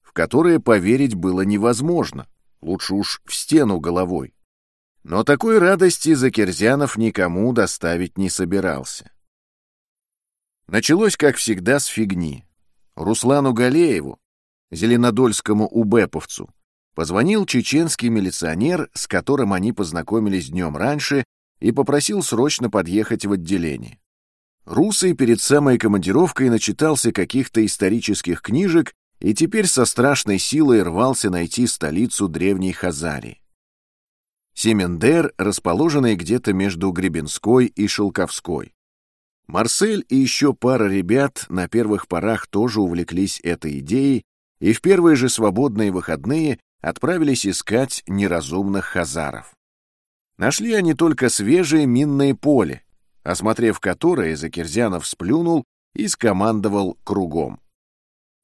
[SPEAKER 1] в которое поверить было невозможно, лучше уж в стену головой. Но такой радости Закерзянов никому доставить не собирался. Началось, как всегда, с фигни. Руслану Галееву, зеленодольскому убеповцу, позвонил чеченский милиционер, с которым они познакомились днем раньше и попросил срочно подъехать в отделение. Русый перед самой командировкой начитался каких-то исторических книжек и теперь со страшной силой рвался найти столицу древней Хазарии. Семендер, расположенный где-то между Гребенской и Шелковской. Марсель и еще пара ребят на первых порах тоже увлеклись этой идеей и в первые же свободные выходные отправились искать неразумных хазаров. Нашли они только свежее минное поле, осмотрев которое, Закирзянов сплюнул и скомандовал кругом.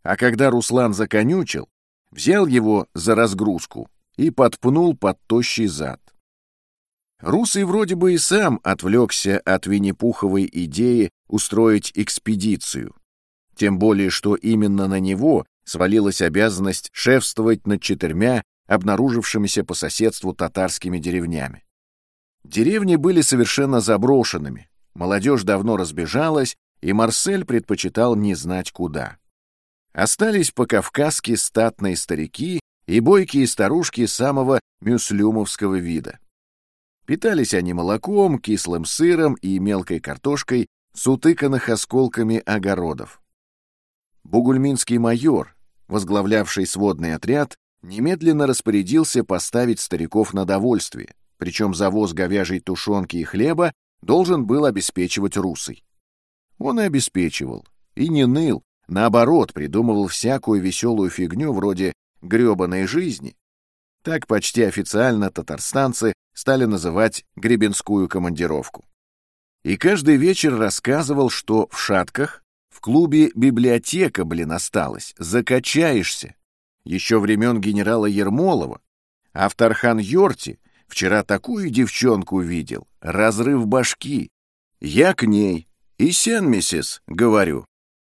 [SPEAKER 1] А когда Руслан законючил, взял его за разгрузку и подпнул под тощий зад. Русый вроде бы и сам отвлекся от Винни-Пуховой идеи устроить экспедицию, тем более что именно на него свалилась обязанность шефствовать над четырьмя обнаружившимися по соседству татарскими деревнями. Деревни были совершенно заброшенными, молодежь давно разбежалась, и Марсель предпочитал не знать куда. Остались по-кавказски статные старики и бойкие старушки самого мюслюмовского вида. Питались они молоком, кислым сыром и мелкой картошкой с утыканных осколками огородов. Бугульминский майор, возглавлявший сводный отряд, немедленно распорядился поставить стариков на довольствие, причем завоз говяжьей тушенки и хлеба должен был обеспечивать русый. Он и обеспечивал, и не ныл, наоборот, придумывал всякую веселую фигню вроде гребаной жизни. Так почти официально татарстанцы стали называть гребенскую командировку. И каждый вечер рассказывал, что в шатках клубе библиотека, блин, осталась, закачаешься. Еще времен генерала Ермолова. А в Тархан-Йорте вчера такую девчонку видел, разрыв башки. Я к ней. И сен, миссис, говорю.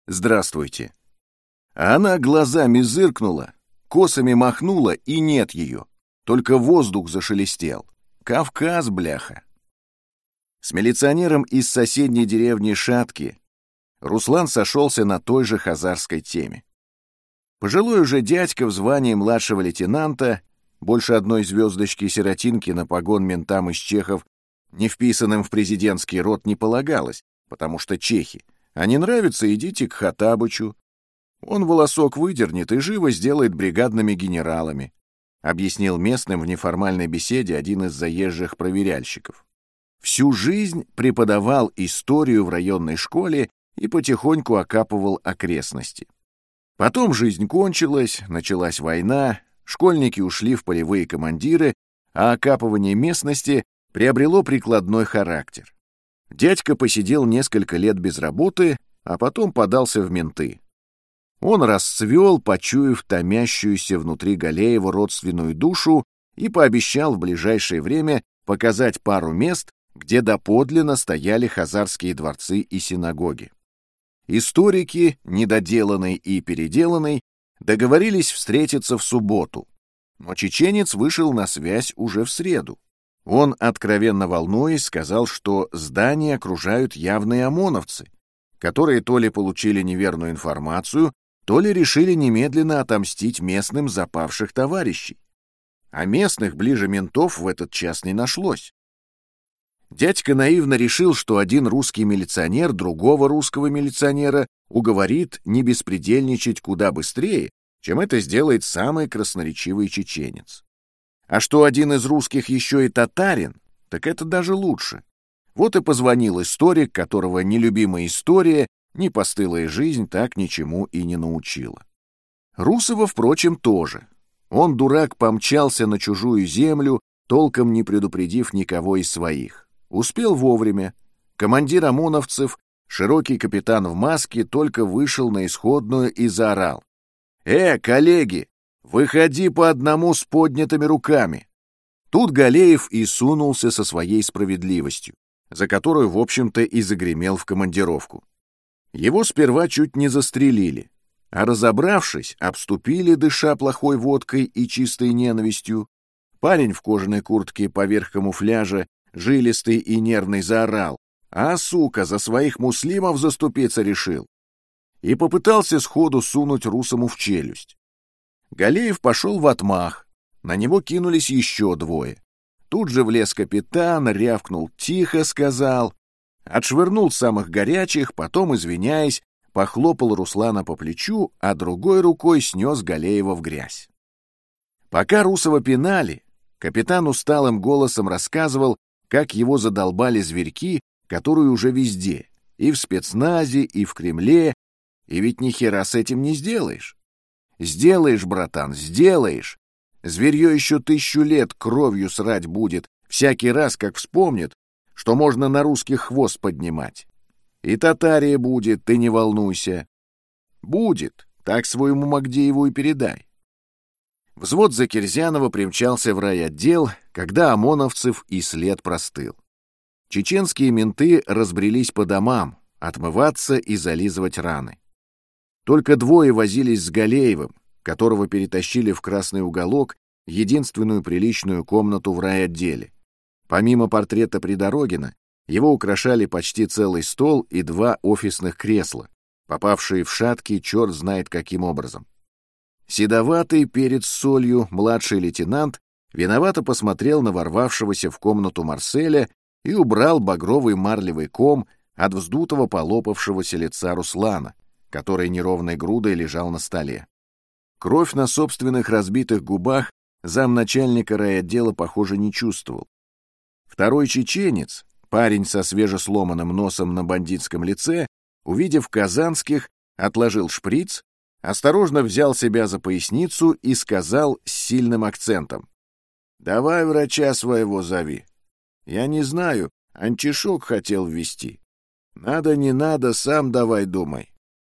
[SPEAKER 1] Здравствуйте. Она глазами зыркнула, косами махнула, и нет ее. Только воздух зашелестел. Кавказ, бляха. С милиционером из соседней деревни Шатки Руслан сошелся на той же хазарской теме. Пожилой уже дядька в звании младшего лейтенанта, больше одной звездочки-сиротинки на погон ментам из чехов, не вписанным в президентский род не полагалось, потому что чехи. А не нравится, идите к Хатабычу. Он волосок выдернет и живо сделает бригадными генералами объяснил местным в неформальной беседе один из заезжих проверяльщиков. Всю жизнь преподавал историю в районной школе и потихоньку окапывал окрестности. Потом жизнь кончилась, началась война, школьники ушли в полевые командиры, а окапывание местности приобрело прикладной характер. Дядька посидел несколько лет без работы, а потом подался в менты. Он расцвел, почуяв томящуюся внутри Галеева родственную душу и пообещал в ближайшее время показать пару мест, где доподлинно стояли хазарские дворцы и синагоги. Историки, недоделанный и переделанный, договорились встретиться в субботу, но чеченец вышел на связь уже в среду. Он, откровенно волнуясь, сказал, что здание окружают явные ОМОНовцы, которые то ли получили неверную информацию, то ли решили немедленно отомстить местным запавших товарищей. А местных ближе ментов в этот час не нашлось. Дядька наивно решил, что один русский милиционер другого русского милиционера уговорит не беспредельничать куда быстрее, чем это сделает самый красноречивый чеченец. А что один из русских еще и татарин, так это даже лучше. Вот и позвонил историк, которого нелюбимая история ни постылая жизнь так ничему и не научила. Русова, впрочем, тоже. Он, дурак, помчался на чужую землю, толком не предупредив никого из своих. Успел вовремя. Командир ОМОНовцев, широкий капитан в маске, только вышел на исходную и заорал. «Э, коллеги, выходи по одному с поднятыми руками!» Тут Галеев и сунулся со своей справедливостью, за которую, в общем-то, и загремел в командировку. Его сперва чуть не застрелили, а разобравшись, обступили, дыша плохой водкой и чистой ненавистью. Парень в кожаной куртке поверх камуфляжа, жилистый и нервный, заорал. А, сука, за своих муслимов заступиться решил. И попытался сходу сунуть русому в челюсть. Галеев пошел в отмах. На него кинулись еще двое. Тут же влез капитан, рявкнул тихо, сказал. Отшвырнул самых горячих, потом, извиняясь, похлопал Руслана по плечу, а другой рукой снес Галеева в грязь. Пока Русова пинали, капитан усталым голосом рассказывал, как его задолбали зверьки, которые уже везде, и в спецназе, и в Кремле, и ведь ни хера с этим не сделаешь. Сделаешь, братан, сделаешь. Зверье еще тысячу лет кровью срать будет, всякий раз, как вспомнит, что можно на русских хвост поднимать. И татария будет, ты не волнуйся. Будет, так своему Магдееву и передай. Взвод Закирзянова примчался в райотдел, когда ОМОНовцев и след простыл. Чеченские менты разбрелись по домам, отмываться и зализывать раны. Только двое возились с Галеевым, которого перетащили в красный уголок, единственную приличную комнату в райотделе. Помимо портрета Придорогина, его украшали почти целый стол и два офисных кресла, попавшие в шатки черт знает каким образом. Седоватый перед солью младший лейтенант виновато посмотрел на ворвавшегося в комнату Марселя и убрал багровый марлевый ком от вздутого полопавшегося лица Руслана, который неровной грудой лежал на столе. Кровь на собственных разбитых губах замначальника райотдела, похоже, не чувствовал. Второй чеченец, парень со свежесломанным носом на бандитском лице, увидев казанских, отложил шприц, осторожно взял себя за поясницу и сказал с сильным акцентом. «Давай врача своего зови. Я не знаю, антишок хотел ввести. Надо, не надо, сам давай думай».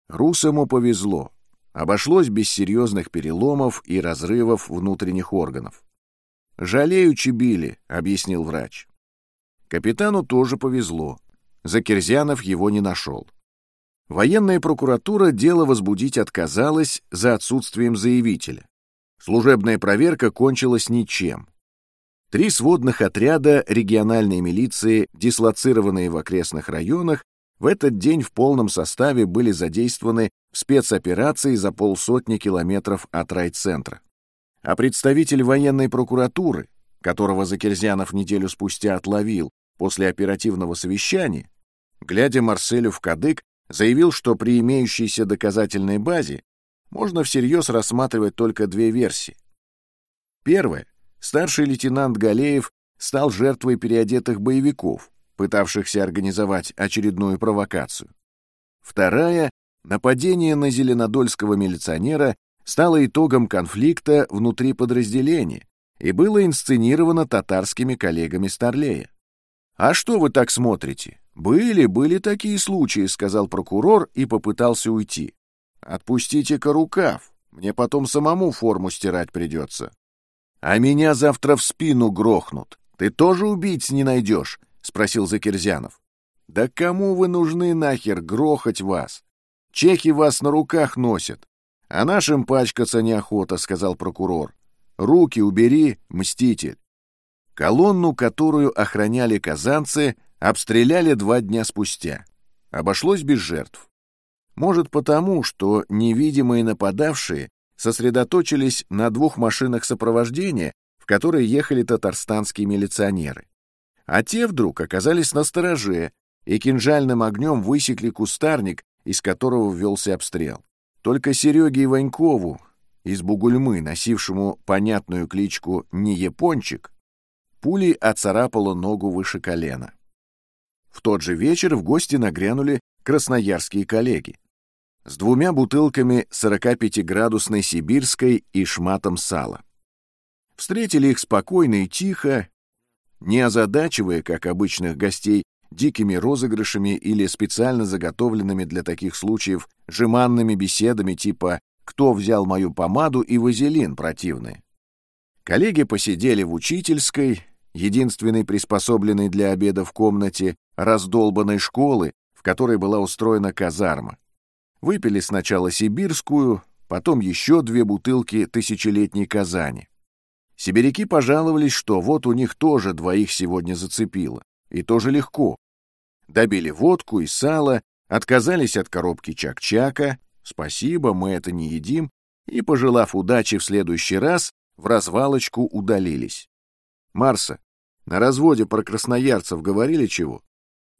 [SPEAKER 1] Русому повезло. Обошлось без серьезных переломов и разрывов внутренних органов. «Жалеючи били», — объяснил врач. Капитану тоже повезло. Закирзянов его не нашел. Военная прокуратура дело возбудить отказалась за отсутствием заявителя. Служебная проверка кончилась ничем. Три сводных отряда региональной милиции, дислоцированные в окрестных районах, в этот день в полном составе были задействованы в спецоперации за полсотни километров от райцентра. А представитель военной прокуратуры, которого Закирзянов неделю спустя отловил после оперативного совещания, глядя Марселю в кадык, заявил, что при имеющейся доказательной базе можно всерьез рассматривать только две версии. Первая. Старший лейтенант Галеев стал жертвой переодетых боевиков, пытавшихся организовать очередную провокацию. Вторая Нападение на зеленодольского милиционера стало итогом конфликта внутри подразделения и было инсценировано татарскими коллегами Старлея. «А что вы так смотрите? Были, были такие случаи», — сказал прокурор и попытался уйти. «Отпустите-ка рукав, мне потом самому форму стирать придется». «А меня завтра в спину грохнут. Ты тоже убийц не найдешь?» — спросил Закирзянов. «Да кому вы нужны нахер грохать вас? Чехи вас на руках носят, а нашим пачкаться неохота, — сказал прокурор. Руки убери, мститель. Колонну, которую охраняли казанцы, обстреляли два дня спустя. Обошлось без жертв. Может потому, что невидимые нападавшие сосредоточились на двух машинах сопровождения, в которые ехали татарстанские милиционеры. А те вдруг оказались на стороже и кинжальным огнем высекли кустарник, из которого ввелся обстрел. Только Сереге Иванькову из Бугульмы, носившему понятную кличку «Не Япончик», пулей оцарапало ногу выше колена. В тот же вечер в гости нагрянули красноярские коллеги с двумя бутылками 45-градусной сибирской и шматом сала. Встретили их спокойно и тихо, не озадачивая, как обычных гостей, дикими розыгрышами или специально заготовленными для таких случаев жеманными беседами типа «Кто взял мою помаду» и «Вазелин» противные. Коллеги посидели в учительской, единственной приспособленной для обеда в комнате раздолбанной школы, в которой была устроена казарма. Выпили сначала сибирскую, потом еще две бутылки тысячелетней Казани. Сибиряки пожаловались, что вот у них тоже двоих сегодня зацепило. И тоже легко добили водку и сало, отказались от коробки чак-чака, спасибо, мы это не едим, и, пожелав удачи в следующий раз, в развалочку удалились. Марса, на разводе про красноярцев говорили чего?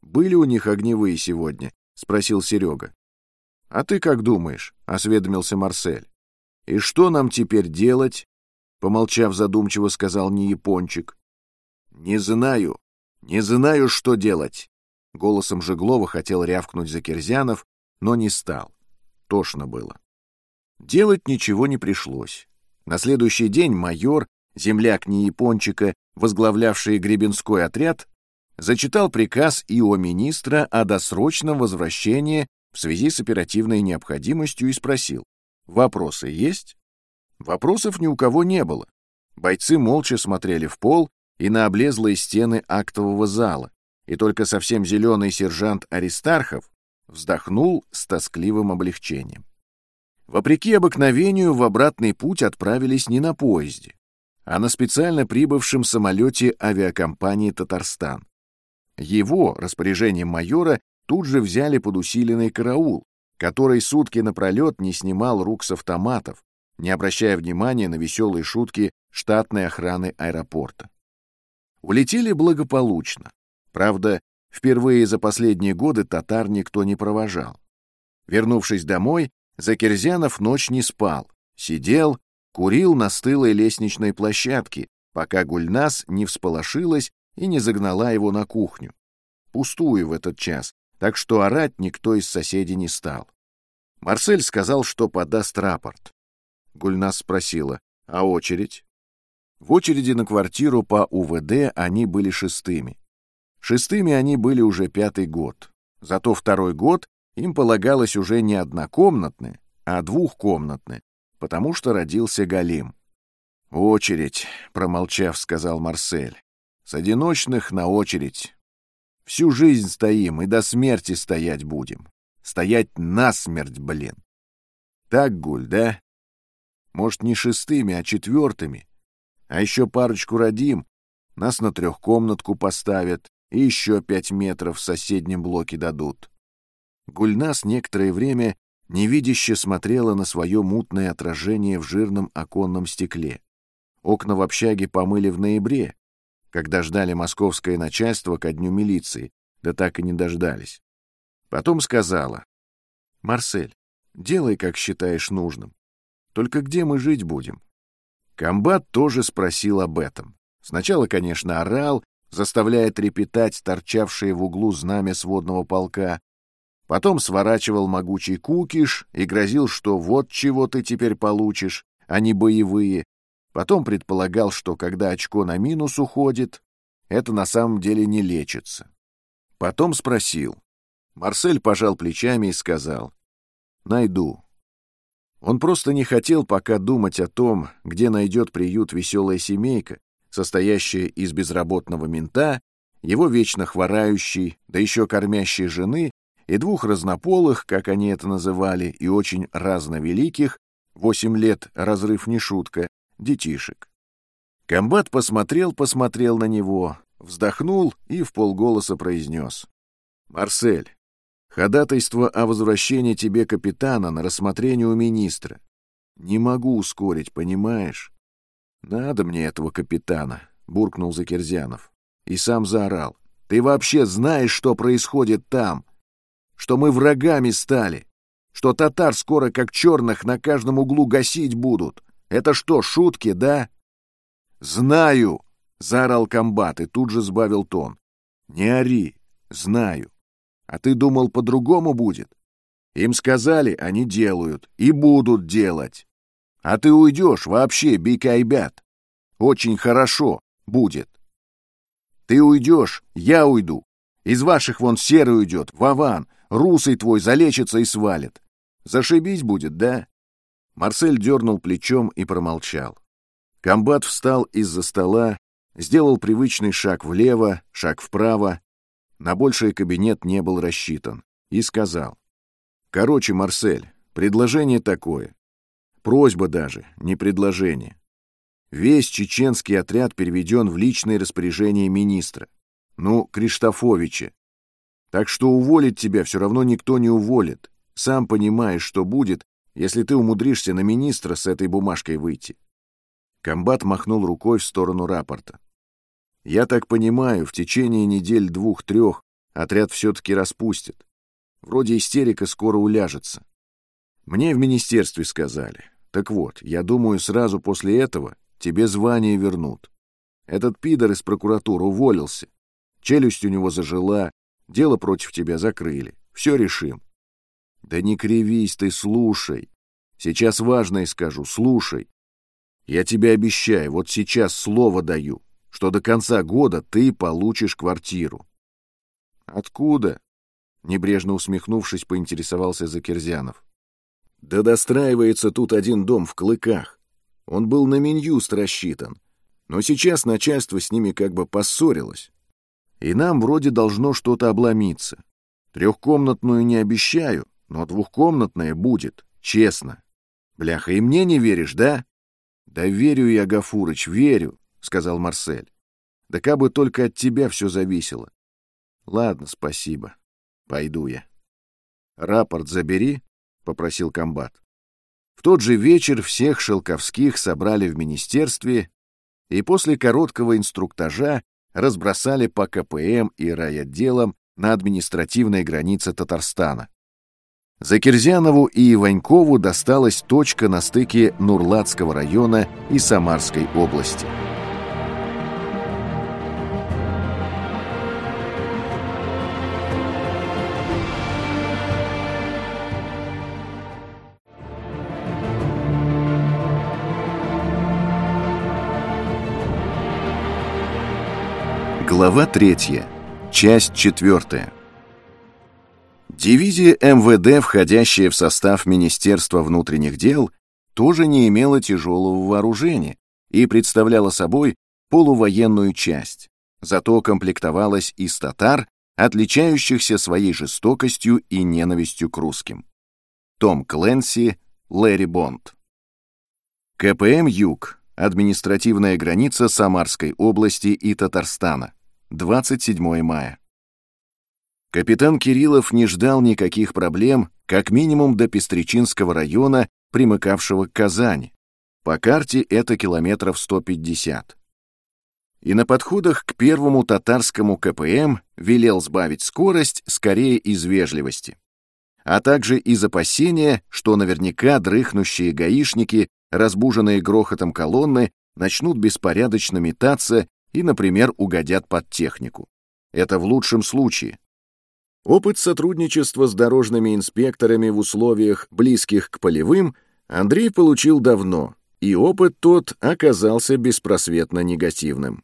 [SPEAKER 1] Были у них огневые сегодня? — спросил Серега. — А ты как думаешь? — осведомился Марсель. — И что нам теперь делать? — помолчав задумчиво, сказал Неяпончик. — Не знаю, не знаю, что делать. Голосом Жеглова хотел рявкнуть Закирзянов, но не стал. Тошно было. Делать ничего не пришлось. На следующий день майор, земляк Неяпончика, возглавлявший Гребенской отряд, зачитал приказ ИО министра о досрочном возвращении в связи с оперативной необходимостью и спросил, «Вопросы есть?» Вопросов ни у кого не было. Бойцы молча смотрели в пол и на облезлые стены актового зала, и только совсем зеленый сержант Аристархов вздохнул с тоскливым облегчением. Вопреки обыкновению, в обратный путь отправились не на поезде, а на специально прибывшем самолете авиакомпании «Татарстан». Его, распоряжением майора, тут же взяли под усиленный караул, который сутки напролет не снимал рук с автоматов, не обращая внимания на веселые шутки штатной охраны аэропорта. Улетели благополучно. Правда, впервые за последние годы татар никто не провожал. Вернувшись домой, Закерзянов ночь не спал, сидел, курил на стылой лестничной площадке, пока Гульнас не всполошилась и не загнала его на кухню. Пустую в этот час, так что орать никто из соседей не стал. Марсель сказал, что подаст рапорт. Гульнас спросила, а очередь? В очереди на квартиру по УВД они были шестыми. Шестыми они были уже пятый год. Зато второй год им полагалось уже не однокомнатное, а двухкомнатное, потому что родился Галим. «Очередь», — промолчав, сказал Марсель. «С одиночных на очередь. Всю жизнь стоим и до смерти стоять будем. Стоять насмерть, блин. Так, Гуль, да? Может, не шестыми, а четвертыми? А еще парочку родим, нас на трехкомнатку поставят и еще пять метров в соседнем блоке дадут. Гульнас некоторое время невидяще смотрела на свое мутное отражение в жирном оконном стекле. Окна в общаге помыли в ноябре, когда ждали московское начальство ко дню милиции, да так и не дождались. Потом сказала, «Марсель, делай, как считаешь нужным. Только где мы жить будем?» Комбат тоже спросил об этом. Сначала, конечно, орал, заставляя трепетать торчавшее в углу знамя сводного полка, Потом сворачивал могучий кукиш и грозил, что вот чего ты теперь получишь, а не боевые. Потом предполагал, что когда очко на минус уходит, это на самом деле не лечится. Потом спросил. Марсель пожал плечами и сказал. «Найду». Он просто не хотел пока думать о том, где найдет приют веселая семейка, состоящая из безработного мента, его вечно хворающей, да еще кормящей жены и двух разнополых, как они это называли, и очень разновеликих, восемь лет, разрыв не шутка, детишек. Комбат посмотрел-посмотрел на него, вздохнул и в полголоса произнес. «Марсель, ходатайство о возвращении тебе капитана на рассмотрение у министра. Не могу ускорить, понимаешь?» «Надо мне этого капитана», — буркнул Закерзянов. И сам заорал. «Ты вообще знаешь, что происходит там? Что мы врагами стали, что татар скоро как черных на каждом углу гасить будут. Это что, шутки, да? Знаю, заорал комбат и тут же сбавил тон. Не ори, знаю. А ты думал, по-другому будет? Им сказали, они делают и будут делать. А ты уйдешь вообще, бикайбят. Очень хорошо будет. Ты уйдешь, я уйду. Из ваших вон серый уйдет, Вован, Русый твой залечится и свалит. Зашибись будет, да?» Марсель дернул плечом и промолчал. Комбат встал из-за стола, сделал привычный шаг влево, шаг вправо. На больший кабинет не был рассчитан. И сказал. «Короче, Марсель, предложение такое. Просьба даже, не предложение. Весь чеченский отряд переведен в личное распоряжение министра. Ну, Криштофовича, так что уволить тебя все равно никто не уволит. Сам понимаешь, что будет, если ты умудришься на министра с этой бумажкой выйти. Комбат махнул рукой в сторону рапорта. Я так понимаю, в течение недель двух-трех отряд все-таки распустит. Вроде истерика скоро уляжется. Мне в министерстве сказали. Так вот, я думаю, сразу после этого тебе звание вернут. Этот пидор из прокуратуры уволился. Челюсть у него зажила, Дело против тебя закрыли. Все решим. Да не кривись ты, слушай. Сейчас важное скажу, слушай. Я тебе обещаю, вот сейчас слово даю, что до конца года ты получишь квартиру. Откуда? Небрежно усмехнувшись, поинтересовался Закирзянов. Да достраивается тут один дом в Клыках. Он был на Минюст рассчитан. Но сейчас начальство с ними как бы поссорилось. И нам вроде должно что-то обломиться. Трехкомнатную не обещаю, но двухкомнатная будет, честно. Бляха, и мне не веришь, да? Да верю я, Гафурыч, верю, сказал Марсель. Да как бы только от тебя все зависело. Ладно, спасибо. Пойду я. Рапорт забери, попросил комбат. В тот же вечер всех шелковских собрали в министерстве и после короткого инструктажа разбросали по КПМ и райотделам на административной границе Татарстана. Закирзянову и Иванькову досталась точка на стыке Нурлатского района и Самарской области. Глава третья. Часть четвертая. Дивизия МВД, входящая в состав Министерства внутренних дел, тоже не имела тяжелого вооружения и представляла собой полувоенную часть, зато комплектовалась из татар, отличающихся своей жестокостью и ненавистью к русским. Том Кленси, Лэри Бонд. КПМ «Юг» — административная граница Самарской области и Татарстана. 27 мая. Капитан Кириллов не ждал никаких проблем, как минимум до Пестричинского района, примыкавшего к Казани. По карте это километров 150. И на подходах к первому татарскому КПМ велел сбавить скорость скорее из вежливости, а также из опасения, что наверняка дрыхнущие гаишники, разбуженные грохотом колонны, начнут беспорядочно метаться и, например, угодят под технику. Это в лучшем случае. Опыт сотрудничества с дорожными инспекторами в условиях, близких к полевым, Андрей получил давно, и опыт тот оказался беспросветно негативным.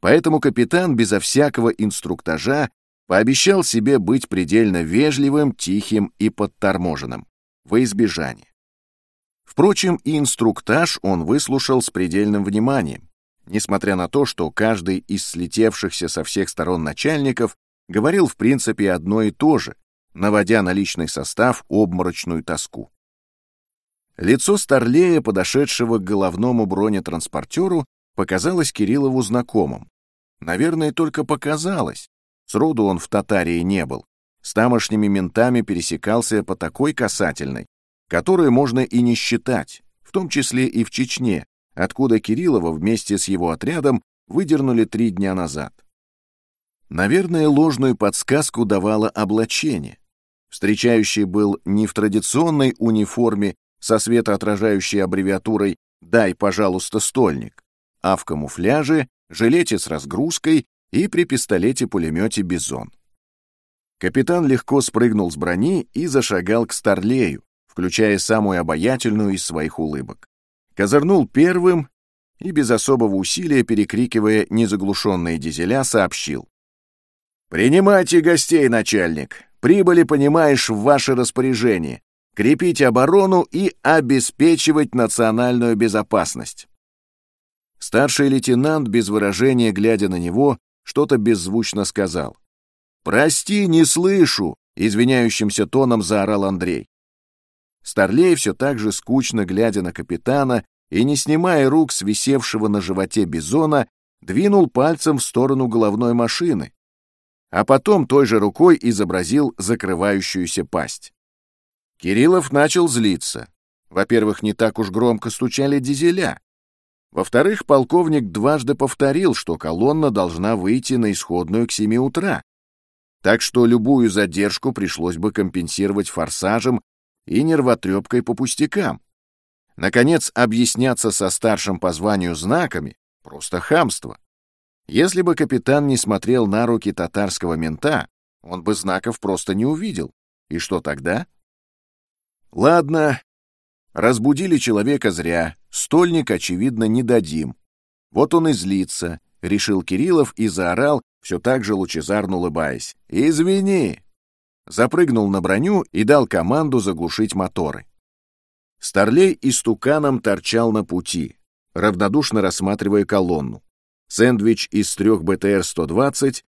[SPEAKER 1] Поэтому капитан безо всякого инструктажа пообещал себе быть предельно вежливым, тихим и подторможенным, во избежание. Впрочем, и инструктаж он выслушал с предельным вниманием, несмотря на то, что каждый из слетевшихся со всех сторон начальников говорил в принципе одно и то же, наводя на личный состав обморочную тоску. Лицо Старлея, подошедшего к головному бронетранспортеру, показалось Кириллову знакомым. Наверное, только показалось. Сроду он в Татарии не был. С тамошними ментами пересекался по такой касательной, которую можно и не считать, в том числе и в Чечне, откуда Кириллова вместе с его отрядом выдернули три дня назад. Наверное, ложную подсказку давало облачение. Встречающий был не в традиционной униформе со светоотражающей аббревиатурой «Дай, пожалуйста, стольник», а в камуфляже, жилете с разгрузкой и при пистолете-пулемете «Бизон». Капитан легко спрыгнул с брони и зашагал к Старлею, включая самую обаятельную из своих улыбок. Козырнул первым и без особого усилия, перекрикивая незаглушенные дизеля, сообщил. «Принимайте гостей, начальник. Прибыли, понимаешь, в ваше распоряжение. Крепить оборону и обеспечивать национальную безопасность». Старший лейтенант, без выражения глядя на него, что-то беззвучно сказал. «Прости, не слышу!» — извиняющимся тоном заорал Андрей. Старлей все так же скучно глядя на капитана и не снимая рук с висевшего на животе бизона, двинул пальцем в сторону головной машины, а потом той же рукой изобразил закрывающуюся пасть. Кириллов начал злиться. Во-первых, не так уж громко стучали дизеля. Во-вторых, полковник дважды повторил, что колонна должна выйти на исходную к 7 утра. Так что любую задержку пришлось бы компенсировать форсажем и нервотрепкой по пустякам. Наконец, объясняться со старшим по званию знаками — просто хамство. Если бы капитан не смотрел на руки татарского мента, он бы знаков просто не увидел. И что тогда? Ладно, разбудили человека зря, Стольник, очевидно, не дадим. Вот он и злится, — решил Кириллов и заорал, все так же лучезарно улыбаясь. «Извини!» Запрыгнул на броню и дал команду заглушить моторы. Старлей истуканом торчал на пути, равнодушно рассматривая колонну. Сэндвич из трех БТР-120,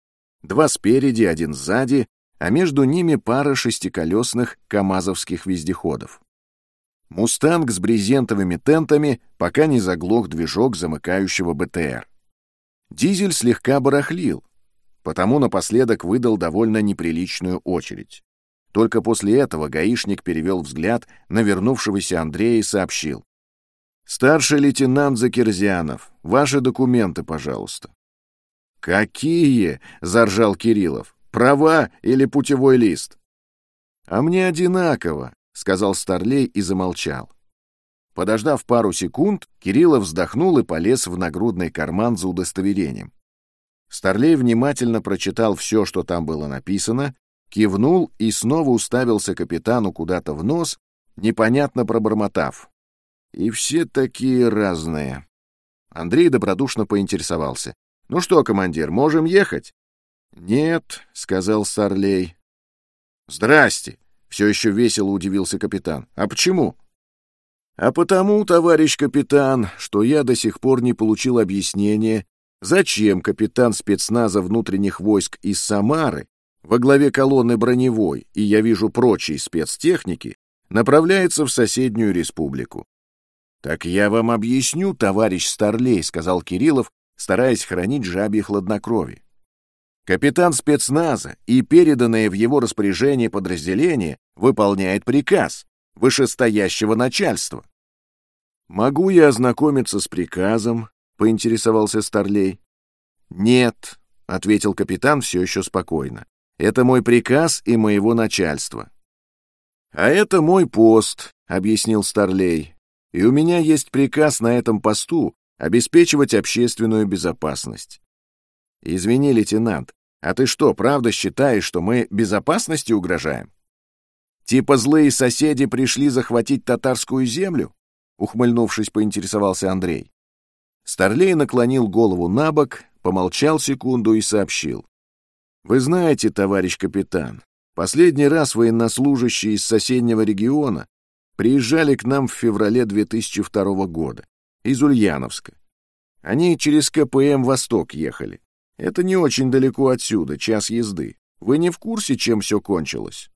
[SPEAKER 1] два спереди, один сзади, а между ними пара шестиколесных камазовских вездеходов. «Мустанг» с брезентовыми тентами, пока не заглох движок замыкающего БТР. Дизель слегка барахлил, потому напоследок выдал довольно неприличную очередь. Только после этого гаишник перевел взгляд на вернувшегося Андрея и сообщил. «Старший лейтенант Закирзянов, ваши документы, пожалуйста». «Какие?» — заржал Кириллов. «Права или путевой лист?» «А мне одинаково», — сказал Старлей и замолчал. Подождав пару секунд, Кириллов вздохнул и полез в нагрудный карман за удостоверением. Старлей внимательно прочитал все, что там было написано, кивнул и снова уставился капитану куда-то в нос, непонятно пробормотав. И все такие разные. Андрей добродушно поинтересовался. «Ну что, командир, можем ехать?» «Нет», — сказал Старлей. «Здрасте!» — все еще весело удивился капитан. «А почему?» «А потому, товарищ капитан, что я до сих пор не получил объяснения, Зачем капитан спецназа внутренних войск из Самары во главе колонны броневой и, я вижу, прочей спецтехники, направляется в соседнюю республику? «Так я вам объясню, товарищ Старлей», — сказал Кириллов, стараясь хранить жабье хладнокровие. Капитан спецназа и переданное в его распоряжение подразделение выполняет приказ вышестоящего начальства. Могу я ознакомиться с приказом, поинтересовался Старлей. «Нет», — ответил капитан все еще спокойно. «Это мой приказ и моего начальства». «А это мой пост», — объяснил Старлей. «И у меня есть приказ на этом посту обеспечивать общественную безопасность». «Извини, лейтенант, а ты что, правда считаешь, что мы безопасности угрожаем?» «Типа злые соседи пришли захватить татарскую землю?» Ухмыльнувшись, поинтересовался Андрей. Старлей наклонил голову на бок, помолчал секунду и сообщил. «Вы знаете, товарищ капитан, последний раз военнослужащие из соседнего региона приезжали к нам в феврале 2002 года, из Ульяновска. Они через КПМ «Восток» ехали. Это не очень далеко отсюда, час езды. Вы не в курсе, чем все кончилось?»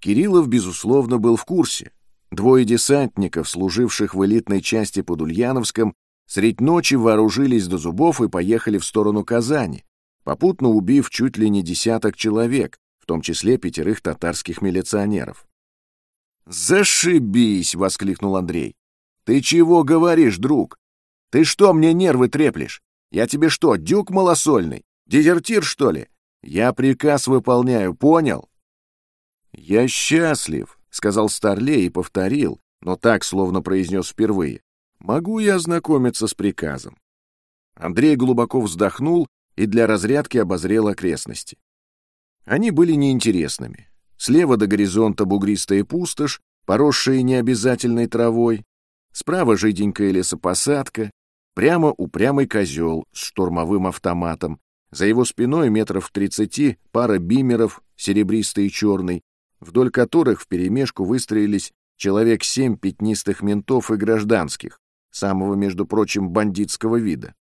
[SPEAKER 1] Кириллов, безусловно, был в курсе. Двое десантников, служивших в элитной части под Ульяновском, Средь ночи вооружились до зубов и поехали в сторону Казани, попутно убив чуть ли не десяток человек, в том числе пятерых татарских милиционеров. «Зашибись!» — воскликнул Андрей. «Ты чего говоришь, друг? Ты что мне нервы треплешь? Я тебе что, дюк малосольный? Дезертир, что ли? Я приказ выполняю, понял?» «Я счастлив», — сказал Старлей и повторил, но так, словно произнес впервые. Могу я ознакомиться с приказом? Андрей глубоко вздохнул и для разрядки обозрел окрестности. Они были неинтересными. Слева до горизонта бугристая пустошь, поросшая необязательной травой, справа жиденькая лесопосадка, прямо упрямый козел с штурмовым автоматом, за его спиной метров тридцати пара бимеров, серебристый и черный, вдоль которых вперемешку выстроились человек семь пятнистых ментов и гражданских, самого, между прочим, бандитского вида.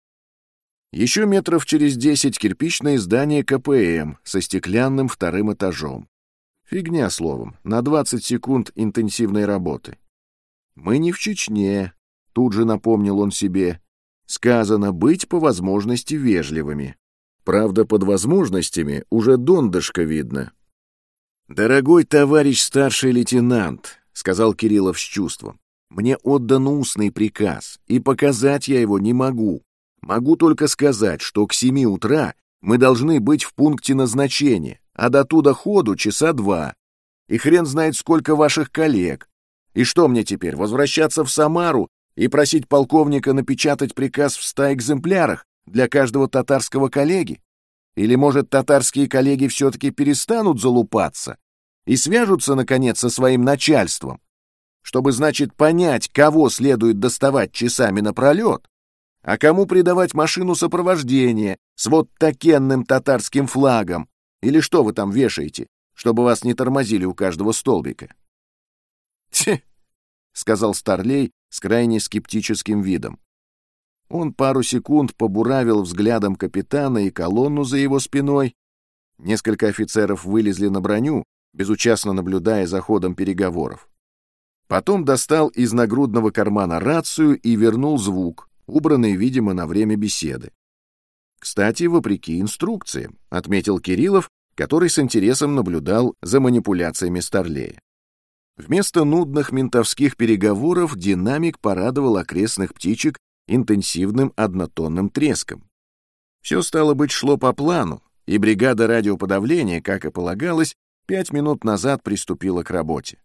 [SPEAKER 1] Еще метров через десять кирпичное здание КПМ со стеклянным вторым этажом. Фигня, словом, на 20 секунд интенсивной работы. «Мы не в Чечне», — тут же напомнил он себе. «Сказано быть по возможности вежливыми. Правда, под возможностями уже дондышко видно». «Дорогой товарищ старший лейтенант», — сказал Кириллов с чувством, мне отдан устный приказ, и показать я его не могу. Могу только сказать, что к семи утра мы должны быть в пункте назначения, а до туда ходу часа два. И хрен знает, сколько ваших коллег. И что мне теперь, возвращаться в Самару и просить полковника напечатать приказ в ста экземплярах для каждого татарского коллеги? Или, может, татарские коллеги все-таки перестанут залупаться и свяжутся, наконец, со своим начальством? Чтобы, значит, понять, кого следует доставать часами напролет, а кому придавать машину сопровождения с вот такенным татарским флагом, или что вы там вешаете, чтобы вас не тормозили у каждого столбика. «Тьфу!» — сказал Старлей с крайне скептическим видом. Он пару секунд побуравил взглядом капитана и колонну за его спиной. Несколько офицеров вылезли на броню, безучастно наблюдая за ходом переговоров. Потом достал из нагрудного кармана рацию и вернул звук, убранный, видимо, на время беседы. Кстати, вопреки инструкциям, отметил Кириллов, который с интересом наблюдал за манипуляциями Старлея. Вместо нудных ментовских переговоров динамик порадовал окрестных птичек интенсивным однотонным треском. Все, стало быть, шло по плану, и бригада радиоподавления, как и полагалось, пять минут назад приступила к работе.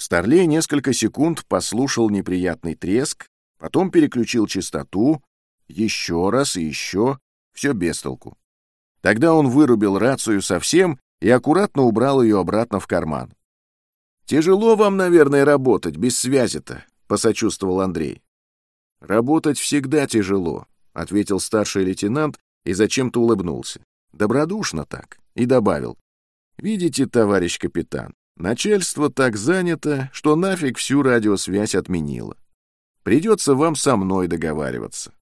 [SPEAKER 1] Старлей несколько секунд послушал неприятный треск, потом переключил частоту, еще раз и еще, все без толку. Тогда он вырубил рацию совсем и аккуратно убрал ее обратно в карман. «Тяжело вам, наверное, работать без связи-то», — посочувствовал Андрей. «Работать всегда тяжело», — ответил старший лейтенант и зачем-то улыбнулся. Добродушно так. И добавил. «Видите, товарищ капитан, начальство так занято, что нафиг всю радиосвязь отменило. Придется вам со мной договариваться».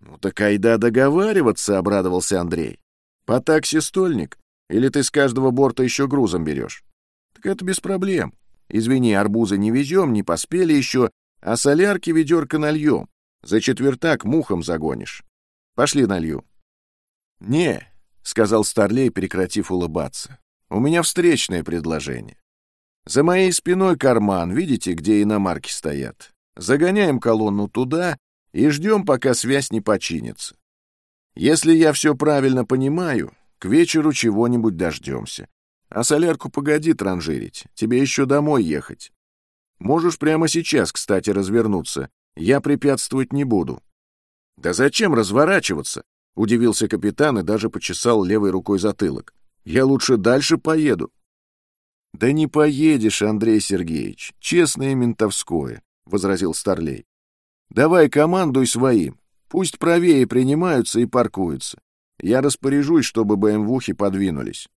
[SPEAKER 1] «Ну так айда договариваться», — обрадовался Андрей. «По такси стольник? Или ты с каждого борта еще грузом берешь?» «Так это без проблем. Извини, арбузы не везем, не поспели еще, а солярки ведерко нальем. За четвертак мухом загонишь. Пошли налью. — Не, — сказал Старлей, прекратив улыбаться. — У меня встречное предложение. За моей спиной карман, видите, где иномарки стоят. Загоняем колонну туда и ждем, пока связь не починится. Если я все правильно понимаю, к вечеру чего-нибудь дождемся. А солярку погоди транжирить, тебе еще домой ехать. Можешь прямо сейчас, кстати, развернуться. Я препятствовать не буду». «Да зачем разворачиваться?» — удивился капитан и даже почесал левой рукой затылок. «Я лучше дальше поеду». «Да не поедешь, Андрей Сергеевич, честное ментовское», — возразил Старлей. «Давай командуй своим, пусть правее принимаются и паркуются. Я распоряжусь, чтобы БМВухи подвинулись».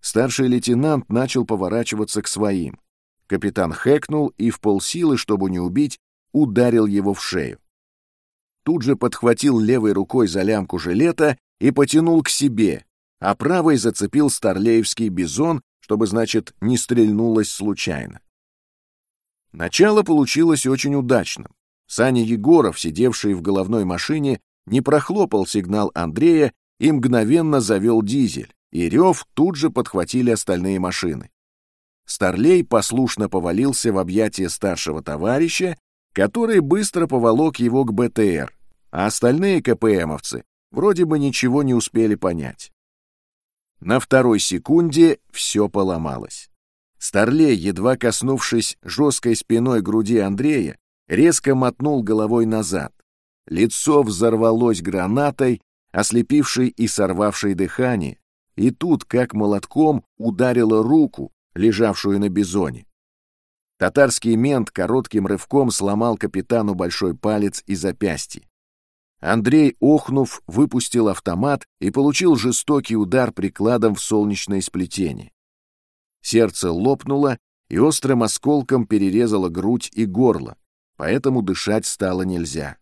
[SPEAKER 1] Старший лейтенант начал поворачиваться к своим. Капитан хэкнул и в полсилы, чтобы не убить, ударил его в шею. Тут же подхватил левой рукой за лямку жилета и потянул к себе, а правой зацепил старлеевский бизон, чтобы, значит, не стрельнулось случайно. Начало получилось очень удачным. Саня Егоров, сидевший в головной машине, не прохлопал сигнал Андрея и мгновенно завел дизель, и рев тут же подхватили остальные машины. Старлей послушно повалился в объятия старшего товарища, который быстро поволок его к БТР, а остальные КПМовцы вроде бы ничего не успели понять. На второй секунде все поломалось. Старлей, едва коснувшись жесткой спиной груди Андрея, резко мотнул головой назад. Лицо взорвалось гранатой, ослепившей и сорвавшей дыхание, и тут, как молотком, ударило руку, лежавшую на бизоне. Татарский мент коротким рывком сломал капитану большой палец и запястье. Андрей, охнув, выпустил автомат и получил жестокий удар прикладом в солнечное сплетение. Сердце лопнуло и острым осколком перерезало грудь и горло, поэтому дышать стало нельзя.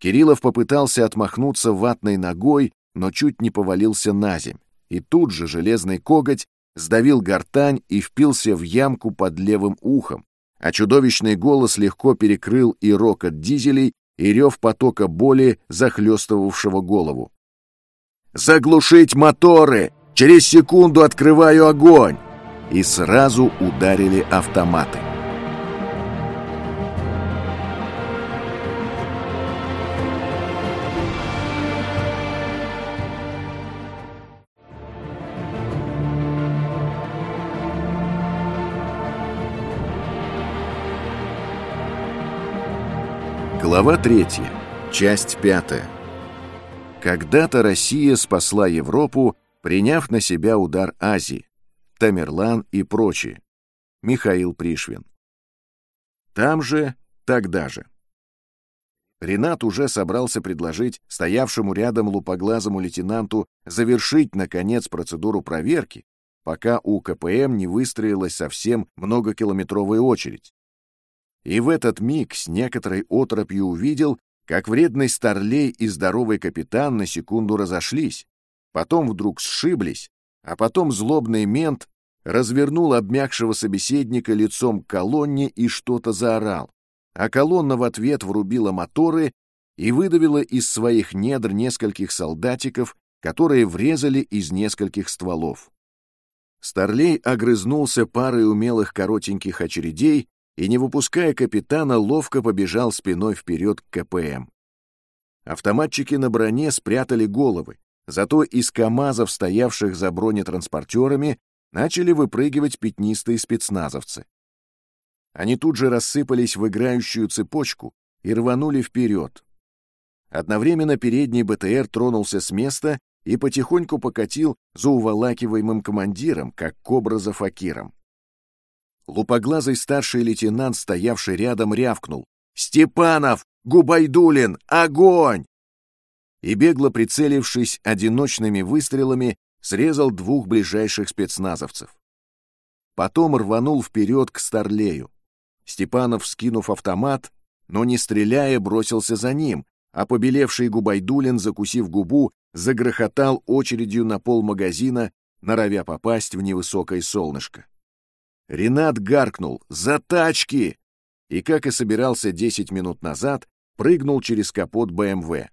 [SPEAKER 1] Кириллов попытался отмахнуться ватной ногой, но чуть не повалился на земь, и тут же железный коготь сдавил гортань и впился в ямку под левым ухом, а чудовищный голос легко перекрыл и рокот дизелей, и рев потока боли, захлестывавшего голову. «Заглушить моторы! Через секунду открываю огонь!» И сразу ударили автоматы. Глава 3. Часть 5. Когда-то Россия спасла Европу, приняв на себя удар Азии, Тамерлан и прочие. Михаил Пришвин. Там же, тогда же. Ренат уже собрался предложить стоявшему рядом лупоглазому лейтенанту завершить, наконец, процедуру проверки, пока у КПМ не выстроилась совсем многокилометровая очередь. И в этот миг с некоторой отропью увидел, как вредный старлей и здоровый капитан на секунду разошлись, потом вдруг сшиблись, а потом злобный мент развернул обмякшего собеседника лицом к колонне и что-то заорал а колонна в ответ врубила моторы и выдавила из своих недр нескольких солдатиков, которые врезали из нескольких стволов. Старлей огрызнулся парой умелых коротеньких очередей и, не выпуская капитана, ловко побежал спиной вперед к КПМ. Автоматчики на броне спрятали головы, зато из КАМАЗов, стоявших за бронетранспортерами, начали выпрыгивать пятнистые спецназовцы. Они тут же рассыпались в играющую цепочку и рванули вперед. Одновременно передний БТР тронулся с места и потихоньку покатил за уволакиваемым командиром, как кобра за факиром. Лупоглазый старший лейтенант, стоявший рядом, рявкнул. «Степанов! Губайдулин! Огонь!» И, бегло прицелившись одиночными выстрелами, срезал двух ближайших спецназовцев. Потом рванул вперед к Старлею. Степанов, скинув автомат, но не стреляя, бросился за ним, а побелевший Губайдулин, закусив губу, загрохотал очередью на пол магазина, норовя попасть в невысокое солнышко. Ренат гаркнул «За тачки!» и, как и собирался десять минут назад, прыгнул через капот БМВ.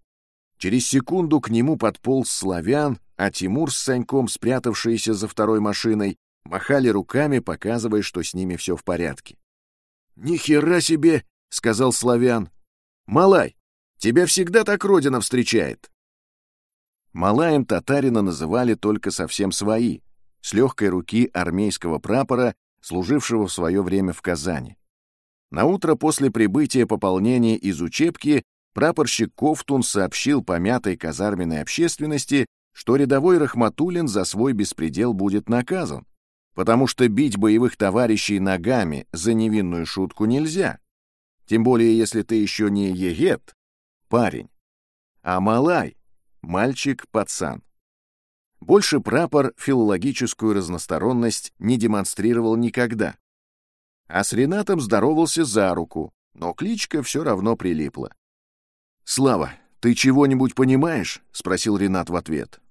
[SPEAKER 1] Через секунду к нему подполз славян, а Тимур с Саньком, спрятавшиеся за второй машиной, махали руками, показывая, что с ними все в порядке. «Ни хера себе!» — сказал Славян. «Малай, тебя всегда так родина встречает!» Малаем татарина называли только совсем свои, с легкой руки армейского прапора, служившего в свое время в Казани. На утро после прибытия пополнения из учебки прапорщик Ковтун сообщил помятой казарменной общественности, что рядовой Рахматулин за свой беспредел будет наказан потому что бить боевых товарищей ногами за невинную шутку нельзя. Тем более, если ты еще не егет, парень, а малай, мальчик-пацан. Больше прапор филологическую разносторонность не демонстрировал никогда. А с Ренатом здоровался за руку, но кличка все равно прилипла. «Слава, ты чего-нибудь понимаешь?» — спросил Ренат в ответ.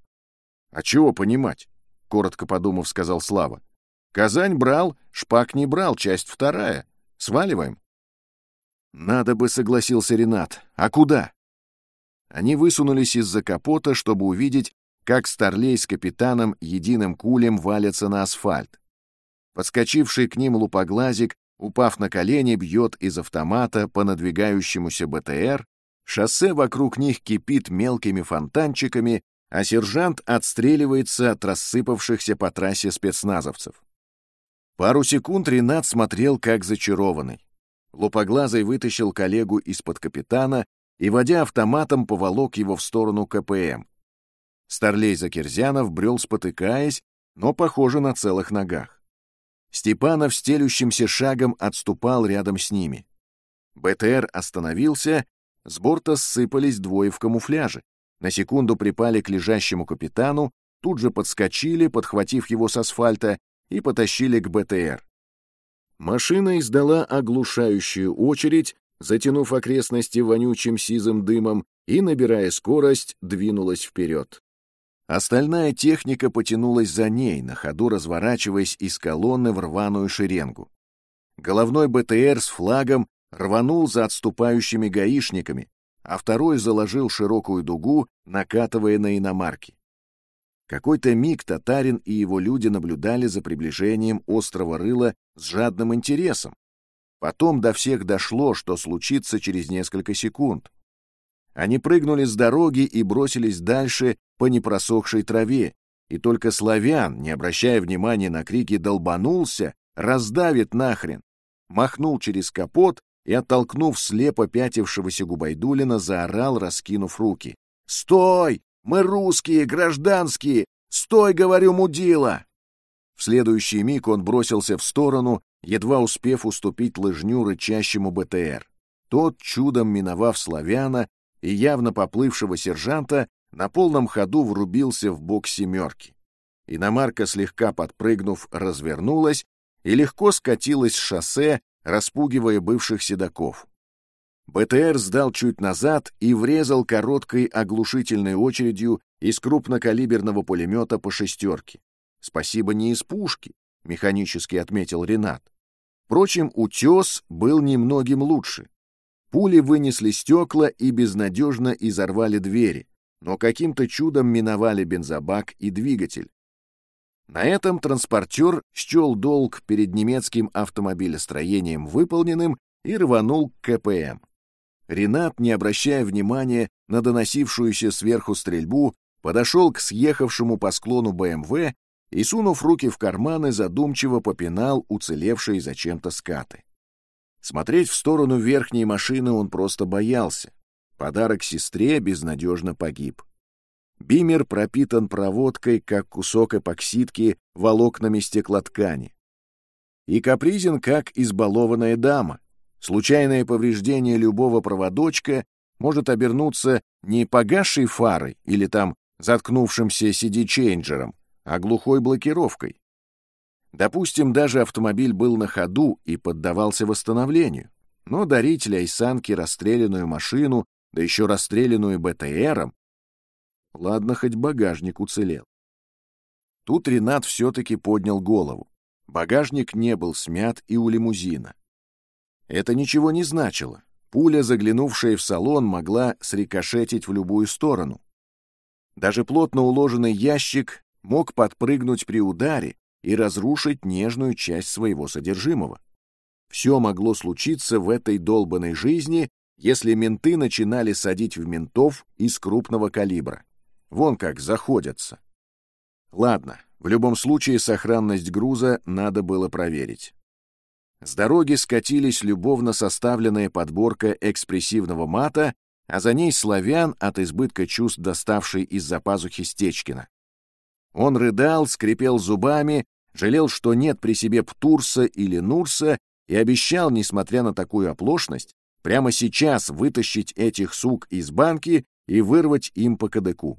[SPEAKER 1] «А чего понимать?» — коротко подумав, сказал Слава. Казань брал, Шпак не брал, часть вторая. Сваливаем? Надо бы, согласился Ренат. А куда? Они высунулись из-за капота, чтобы увидеть, как Старлей с капитаном единым кулем валятся на асфальт. Подскочивший к ним лупоглазик, упав на колени, бьет из автомата по надвигающемуся БТР, шоссе вокруг них кипит мелкими фонтанчиками, а сержант отстреливается от рассыпавшихся по трассе спецназовцев. Пару секунд Ренат смотрел как зачарованный. Лупоглазый вытащил коллегу из-под капитана и, водя автоматом, поволок его в сторону КПМ. Старлей Закирзянов брел спотыкаясь, но, похоже, на целых ногах. Степанов стелющимся шагом отступал рядом с ними. БТР остановился, с борта ссыпались двое в камуфляже. На секунду припали к лежащему капитану, тут же подскочили, подхватив его с асфальта, и потащили к БТР. Машина издала оглушающую очередь, затянув окрестности вонючим сизым дымом и, набирая скорость, двинулась вперед. Остальная техника потянулась за ней, на ходу разворачиваясь из колонны в рваную шеренгу. Головной БТР с флагом рванул за отступающими гаишниками, а второй заложил широкую дугу, накатывая на иномарки. Какой-то миг татарин и его люди наблюдали за приближением острого рыла с жадным интересом. Потом до всех дошло, что случится через несколько секунд. Они прыгнули с дороги и бросились дальше по непросохшей траве, и только славян, не обращая внимания на крики, долбанулся, раздавит нахрен, махнул через капот и, оттолкнув слепо пятившегося Губайдулина, заорал, раскинув руки. «Стой! Мы русские, гражданские! Стой, говорю, мудила!» В следующий миг он бросился в сторону, едва успев уступить лыжню рычащему БТР. Тот, чудом миновав славяна и явно поплывшего сержанта, на полном ходу врубился в бок семерки. Иномарка, слегка подпрыгнув, развернулась и легко скатилась с шоссе, распугивая бывших седаков. БТР сдал чуть назад и врезал короткой оглушительной очередью из крупнокалиберного пулемета по шестерке. Спасибо не из пушки, механически отметил Ренат. Впрочем, утес был немногим лучше. Пули вынесли стекла и безнадежно изорвали двери, но каким-то чудом миновали бензобак и двигатель. На этом транспортер счел долг перед немецким автомобилестроением выполненным и рванул к КПМ. Ренат, не обращая внимания на доносившуюся сверху стрельбу, подошел к съехавшему по склону БМВ и, сунув руки в карманы, задумчиво попинал уцелевшие зачем-то скаты. Смотреть в сторону верхней машины он просто боялся. Подарок сестре безнадежно погиб. Бимер пропитан проводкой, как кусок эпоксидки волокнами стеклоткани. И капризен, как избалованная дама. Случайное повреждение любого проводочка может обернуться не погасшей фарой или там заткнувшимся CD-чейнджером, а глухой блокировкой. Допустим, даже автомобиль был на ходу и поддавался восстановлению, но дарить Ляйсанке расстрелянную машину, да еще расстрелянную БТРом, ладно, хоть багажник уцелел. Тут Ренат все-таки поднял голову. Багажник не был смят и у лимузина. Это ничего не значило. Пуля, заглянувшая в салон, могла срикошетить в любую сторону. Даже плотно уложенный ящик мог подпрыгнуть при ударе и разрушить нежную часть своего содержимого. Все могло случиться в этой долбанной жизни, если менты начинали садить в ментов из крупного калибра. Вон как заходятся. Ладно, в любом случае сохранность груза надо было проверить. С дороги скатились любовно составленная подборка экспрессивного мата, а за ней славян от избытка чувств, доставший из-за пазухи Стечкина. Он рыдал, скрипел зубами, жалел, что нет при себе Птурса или Нурса, и обещал, несмотря на такую оплошность, прямо сейчас вытащить этих сук из банки и вырвать им по кадыку.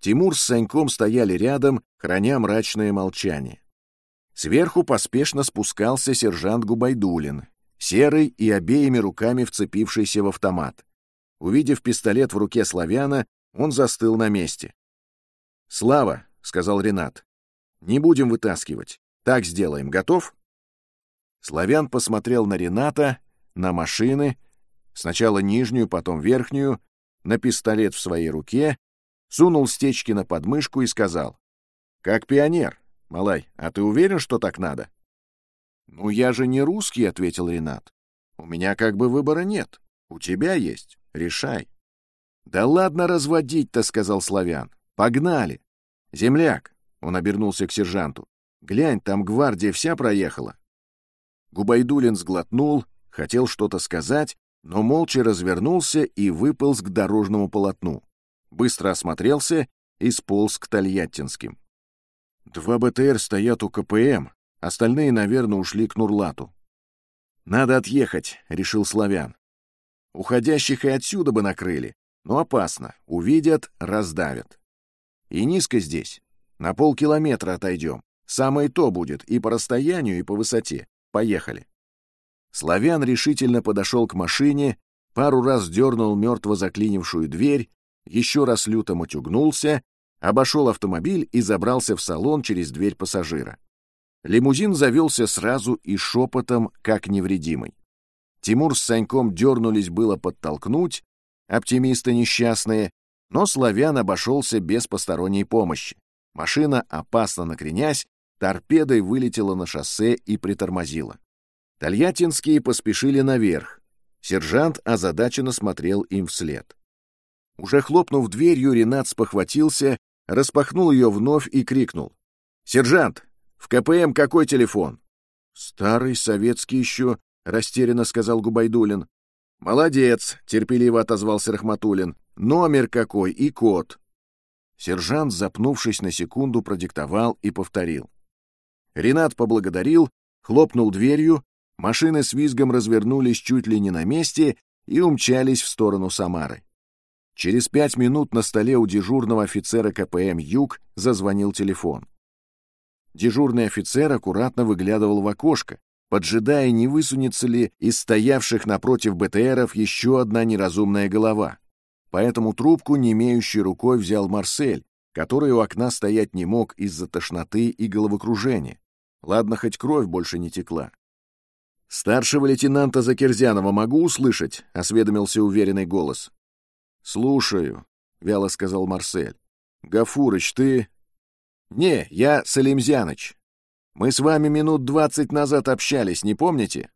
[SPEAKER 1] Тимур с Саньком стояли рядом, храня мрачное молчание. Сверху поспешно спускался сержант Губайдулин, серый и обеими руками вцепившийся в автомат. Увидев пистолет в руке славяна, он застыл на месте. «Слава», — сказал Ренат, — «не будем вытаскивать. Так сделаем. Готов?» Славян посмотрел на Рената, на машины, сначала нижнюю, потом верхнюю, на пистолет в своей руке, сунул Стечкина под мышку и сказал, «Как пионер. Малай, а ты уверен, что так надо? Ну я же не русский, ответил Ренат. У меня как бы выбора нет. У тебя есть. Решай. Да ладно разводить-то, сказал Славян. Погнали. Земляк, он обернулся к сержанту. Глянь, там гвардия вся проехала. Губайдулин сглотнул, хотел что-то сказать, но молча развернулся и выполз к дорожному полотну. Быстро осмотрелся и сполз к Тольяттинским. Два БТР стоят у КПМ, остальные, наверное, ушли к Нурлату. «Надо отъехать», — решил Славян. «Уходящих и отсюда бы накрыли, но опасно. Увидят — раздавят. И низко здесь. На полкилометра отойдем. Самое то будет и по расстоянию, и по высоте. Поехали». Славян решительно подошел к машине, пару раз дернул мертво заклинившую дверь, еще раз люто матюгнулся обошел автомобиль и забрался в салон через дверь пассажира. Лимузин завелся сразу и шепотом, как невредимый. Тимур с Саньком дернулись было подтолкнуть, оптимисты несчастные, но славян обошелся без посторонней помощи. Машина, опасно накренясь, торпедой вылетела на шоссе и притормозила. Тольяттинские поспешили наверх. Сержант озадаченно смотрел им вслед. Уже хлопнув дверью, Ренат спохватился распахнул ее вновь и крикнул. «Сержант, в КПМ какой телефон?» «Старый, советский еще», — растерянно сказал Губайдулин. «Молодец», — терпеливо отозвался Рахматулин. «Номер какой и код». Сержант, запнувшись на секунду, продиктовал и повторил. Ренат поблагодарил, хлопнул дверью, машины с визгом развернулись чуть ли не на месте и умчались в сторону Самары. Через пять минут на столе у дежурного офицера КПМ «Юг» зазвонил телефон. Дежурный офицер аккуратно выглядывал в окошко, поджидая, не высунется ли из стоявших напротив БТРов еще одна неразумная голова. Поэтому трубку, не имеющей рукой, взял Марсель, который у окна стоять не мог из-за тошноты и головокружения. Ладно, хоть кровь больше не текла. «Старшего лейтенанта Закерзянова могу услышать?» — осведомился уверенный голос. «Слушаю», — вяло сказал Марсель. «Гафурыч, ты...» «Не, я Салимзяныч. Мы с вами минут двадцать назад общались, не помните?»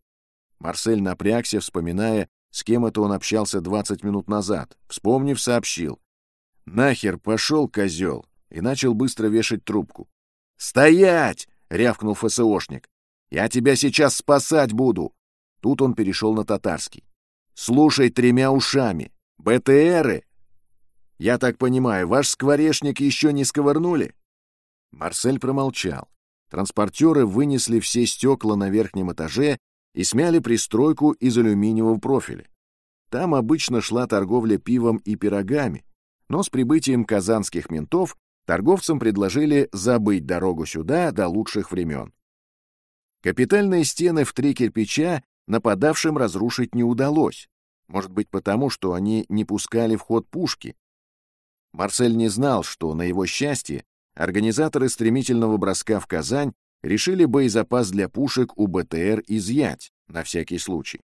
[SPEAKER 1] Марсель напрягся, вспоминая, с кем это он общался двадцать минут назад. Вспомнив, сообщил. «Нахер пошел, козел!» и начал быстро вешать трубку. «Стоять!» — рявкнул ФСОшник. «Я тебя сейчас спасать буду!» Тут он перешел на татарский. «Слушай тремя ушами. БТРы!» «Я так понимаю, ваш скворечник еще не сковырнули?» Марсель промолчал. Транспортеры вынесли все стекла на верхнем этаже и смяли пристройку из алюминиевого профиля. Там обычно шла торговля пивом и пирогами, но с прибытием казанских ментов торговцам предложили забыть дорогу сюда до лучших времен. Капитальные стены в три кирпича нападавшим разрушить не удалось, может быть потому, что они не пускали в ход пушки. Марсель не знал, что, на его счастье, организаторы стремительного броска в Казань решили боезапас для пушек у БТР изъять, на всякий случай.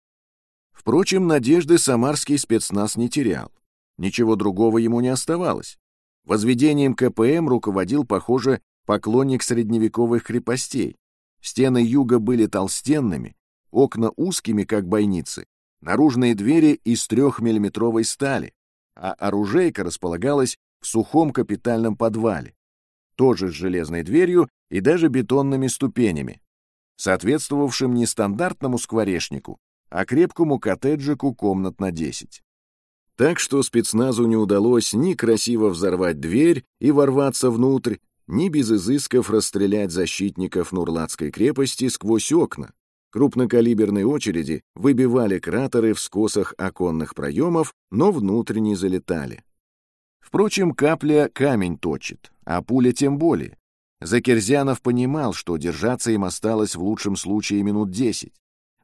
[SPEAKER 1] Впрочем, надежды самарский спецназ не терял. Ничего другого ему не оставалось. Возведением КПМ руководил, похоже, поклонник средневековых крепостей. Стены юга были толстенными, окна узкими, как бойницы, наружные двери из трехмиллиметровой стали, а оружейка располагалась в сухом капитальном подвале, тоже с железной дверью и даже бетонными ступенями, соответствовавшим не стандартному скворечнику, а крепкому коттеджику комнат на 10. Так что спецназу не удалось ни красиво взорвать дверь и ворваться внутрь, ни без изысков расстрелять защитников Нурлатской крепости сквозь окна. Крупнокалиберные очереди выбивали кратеры в скосах оконных проемов, но внутрь не залетали. Впрочем, капля камень точит, а пуля тем более. Закерзянов понимал, что держаться им осталось в лучшем случае минут десять.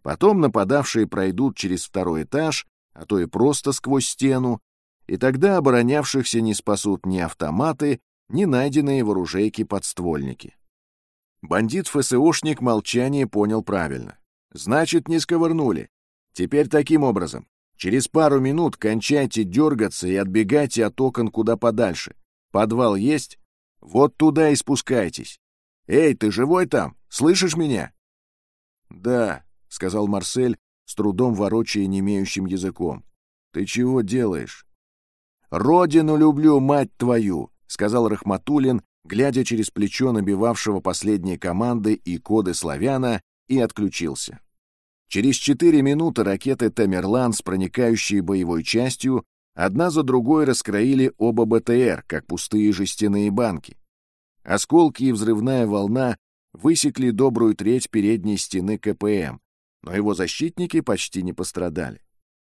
[SPEAKER 1] Потом нападавшие пройдут через второй этаж, а то и просто сквозь стену, и тогда оборонявшихся не спасут ни автоматы, ни найденные в оружейке подствольники. Бандит-ФСОшник молчание понял правильно. Значит, не сковырнули. Теперь таким образом. Через пару минут кончайте дергаться и отбегайте от окон куда подальше. Подвал есть? Вот туда и спускайтесь. Эй, ты живой там? Слышишь меня? Да, сказал Марсель, с трудом ворочая немеющим языком. «Ты чего делаешь?» «Родину люблю, мать твою!» — сказал Рахматулин, глядя через плечо набивавшего последние команды и коды славяна, и отключился. Через четыре минуты ракеты «Тамерлан» с проникающей боевой частью одна за другой раскроили оба БТР, как пустые жестяные банки. Осколки и взрывная волна высекли добрую треть передней стены КПМ, но его защитники почти не пострадали.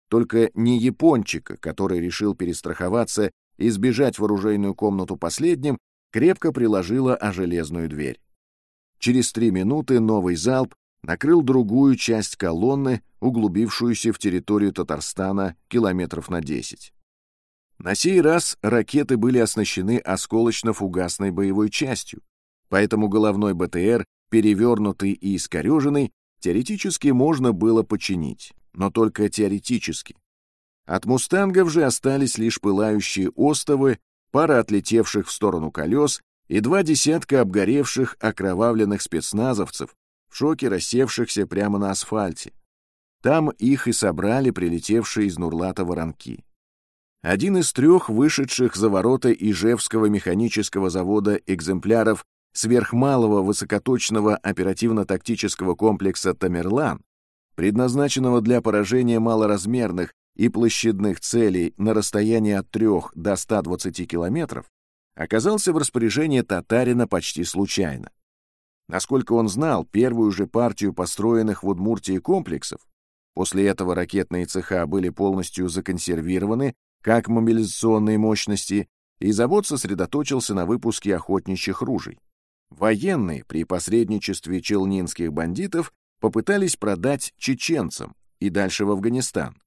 [SPEAKER 1] Только не япончика, который решил перестраховаться и сбежать в оружейную комнату последним, крепко приложила о железную дверь. Через три минуты новый залп накрыл другую часть колонны, углубившуюся в территорию Татарстана километров на 10. На сей раз ракеты были оснащены осколочно-фугасной боевой частью, поэтому головной БТР, перевернутый и искореженный, Теоретически можно было починить, но только теоретически. От «Мустангов» же остались лишь пылающие остовы, пара отлетевших в сторону колес и два десятка обгоревших окровавленных спецназовцев, в шоке рассевшихся прямо на асфальте. Там их и собрали прилетевшие из Нурлата воронки. Один из трех вышедших за ворота Ижевского механического завода экземпляров сверхмалого высокоточного оперативно-тактического комплекса «Тамерлан», предназначенного для поражения малоразмерных и площадных целей на расстоянии от 3 до 120 километров, оказался в распоряжении татарина почти случайно. Насколько он знал, первую же партию построенных в Удмуртии комплексов, после этого ракетные цеха были полностью законсервированы как мобилизационные мощности, и завод сосредоточился на выпуске охотничьих ружей. Военные при посредничестве челнинских бандитов попытались продать чеченцам и дальше в Афганистан.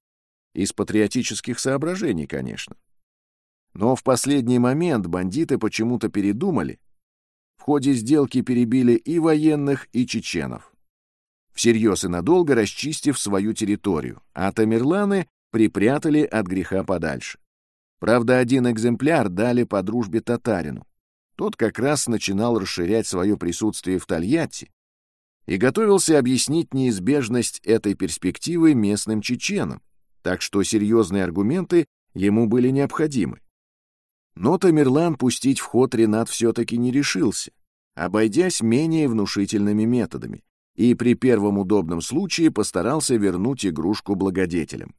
[SPEAKER 1] Из патриотических соображений, конечно. Но в последний момент бандиты почему-то передумали ходе сделки перебили и военных, и чеченов. Всерьез и надолго расчистив свою территорию, а Тамерланы припрятали от греха подальше. Правда, один экземпляр дали по дружбе татарину. Тот как раз начинал расширять свое присутствие в Тольятти и готовился объяснить неизбежность этой перспективы местным чеченам, так что серьезные аргументы ему были необходимы. Но Тамерлан пустить в ход Ренат все-таки не решился, обойдясь менее внушительными методами, и при первом удобном случае постарался вернуть игрушку благодетелям.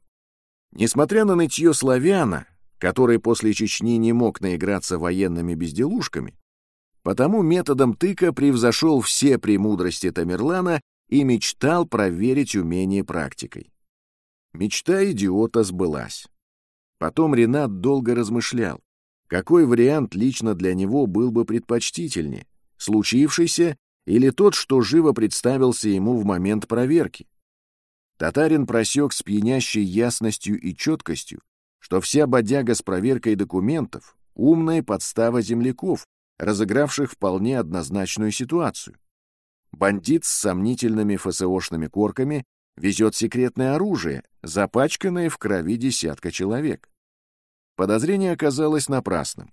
[SPEAKER 1] Несмотря на нытье славяна, который после Чечни не мог наиграться военными безделушками, потому методом тыка превзошел все премудрости Тамерлана и мечтал проверить умение практикой. Мечта идиота сбылась. Потом Ренат долго размышлял, какой вариант лично для него был бы предпочтительнее, случившийся или тот, что живо представился ему в момент проверки. Татарин просек с пьянящей ясностью и четкостью, что вся бодяга с проверкой документов — умная подстава земляков, разыгравших вполне однозначную ситуацию. Бандит с сомнительными ФСОшными корками везет секретное оружие, запачканное в крови десятка человек. Подозрение оказалось напрасным.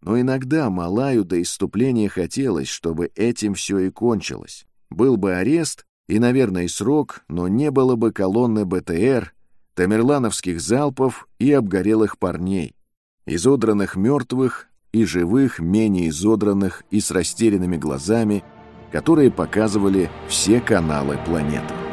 [SPEAKER 1] Но иногда Малаю до иступления хотелось, чтобы этим все и кончилось. Был бы арест и, наверное, срок, но не было бы колонны БТР, тамерлановских залпов и обгорелых парней, изодранных мертвых и живых, менее изодранных и с растерянными глазами, которые показывали все каналы планеты.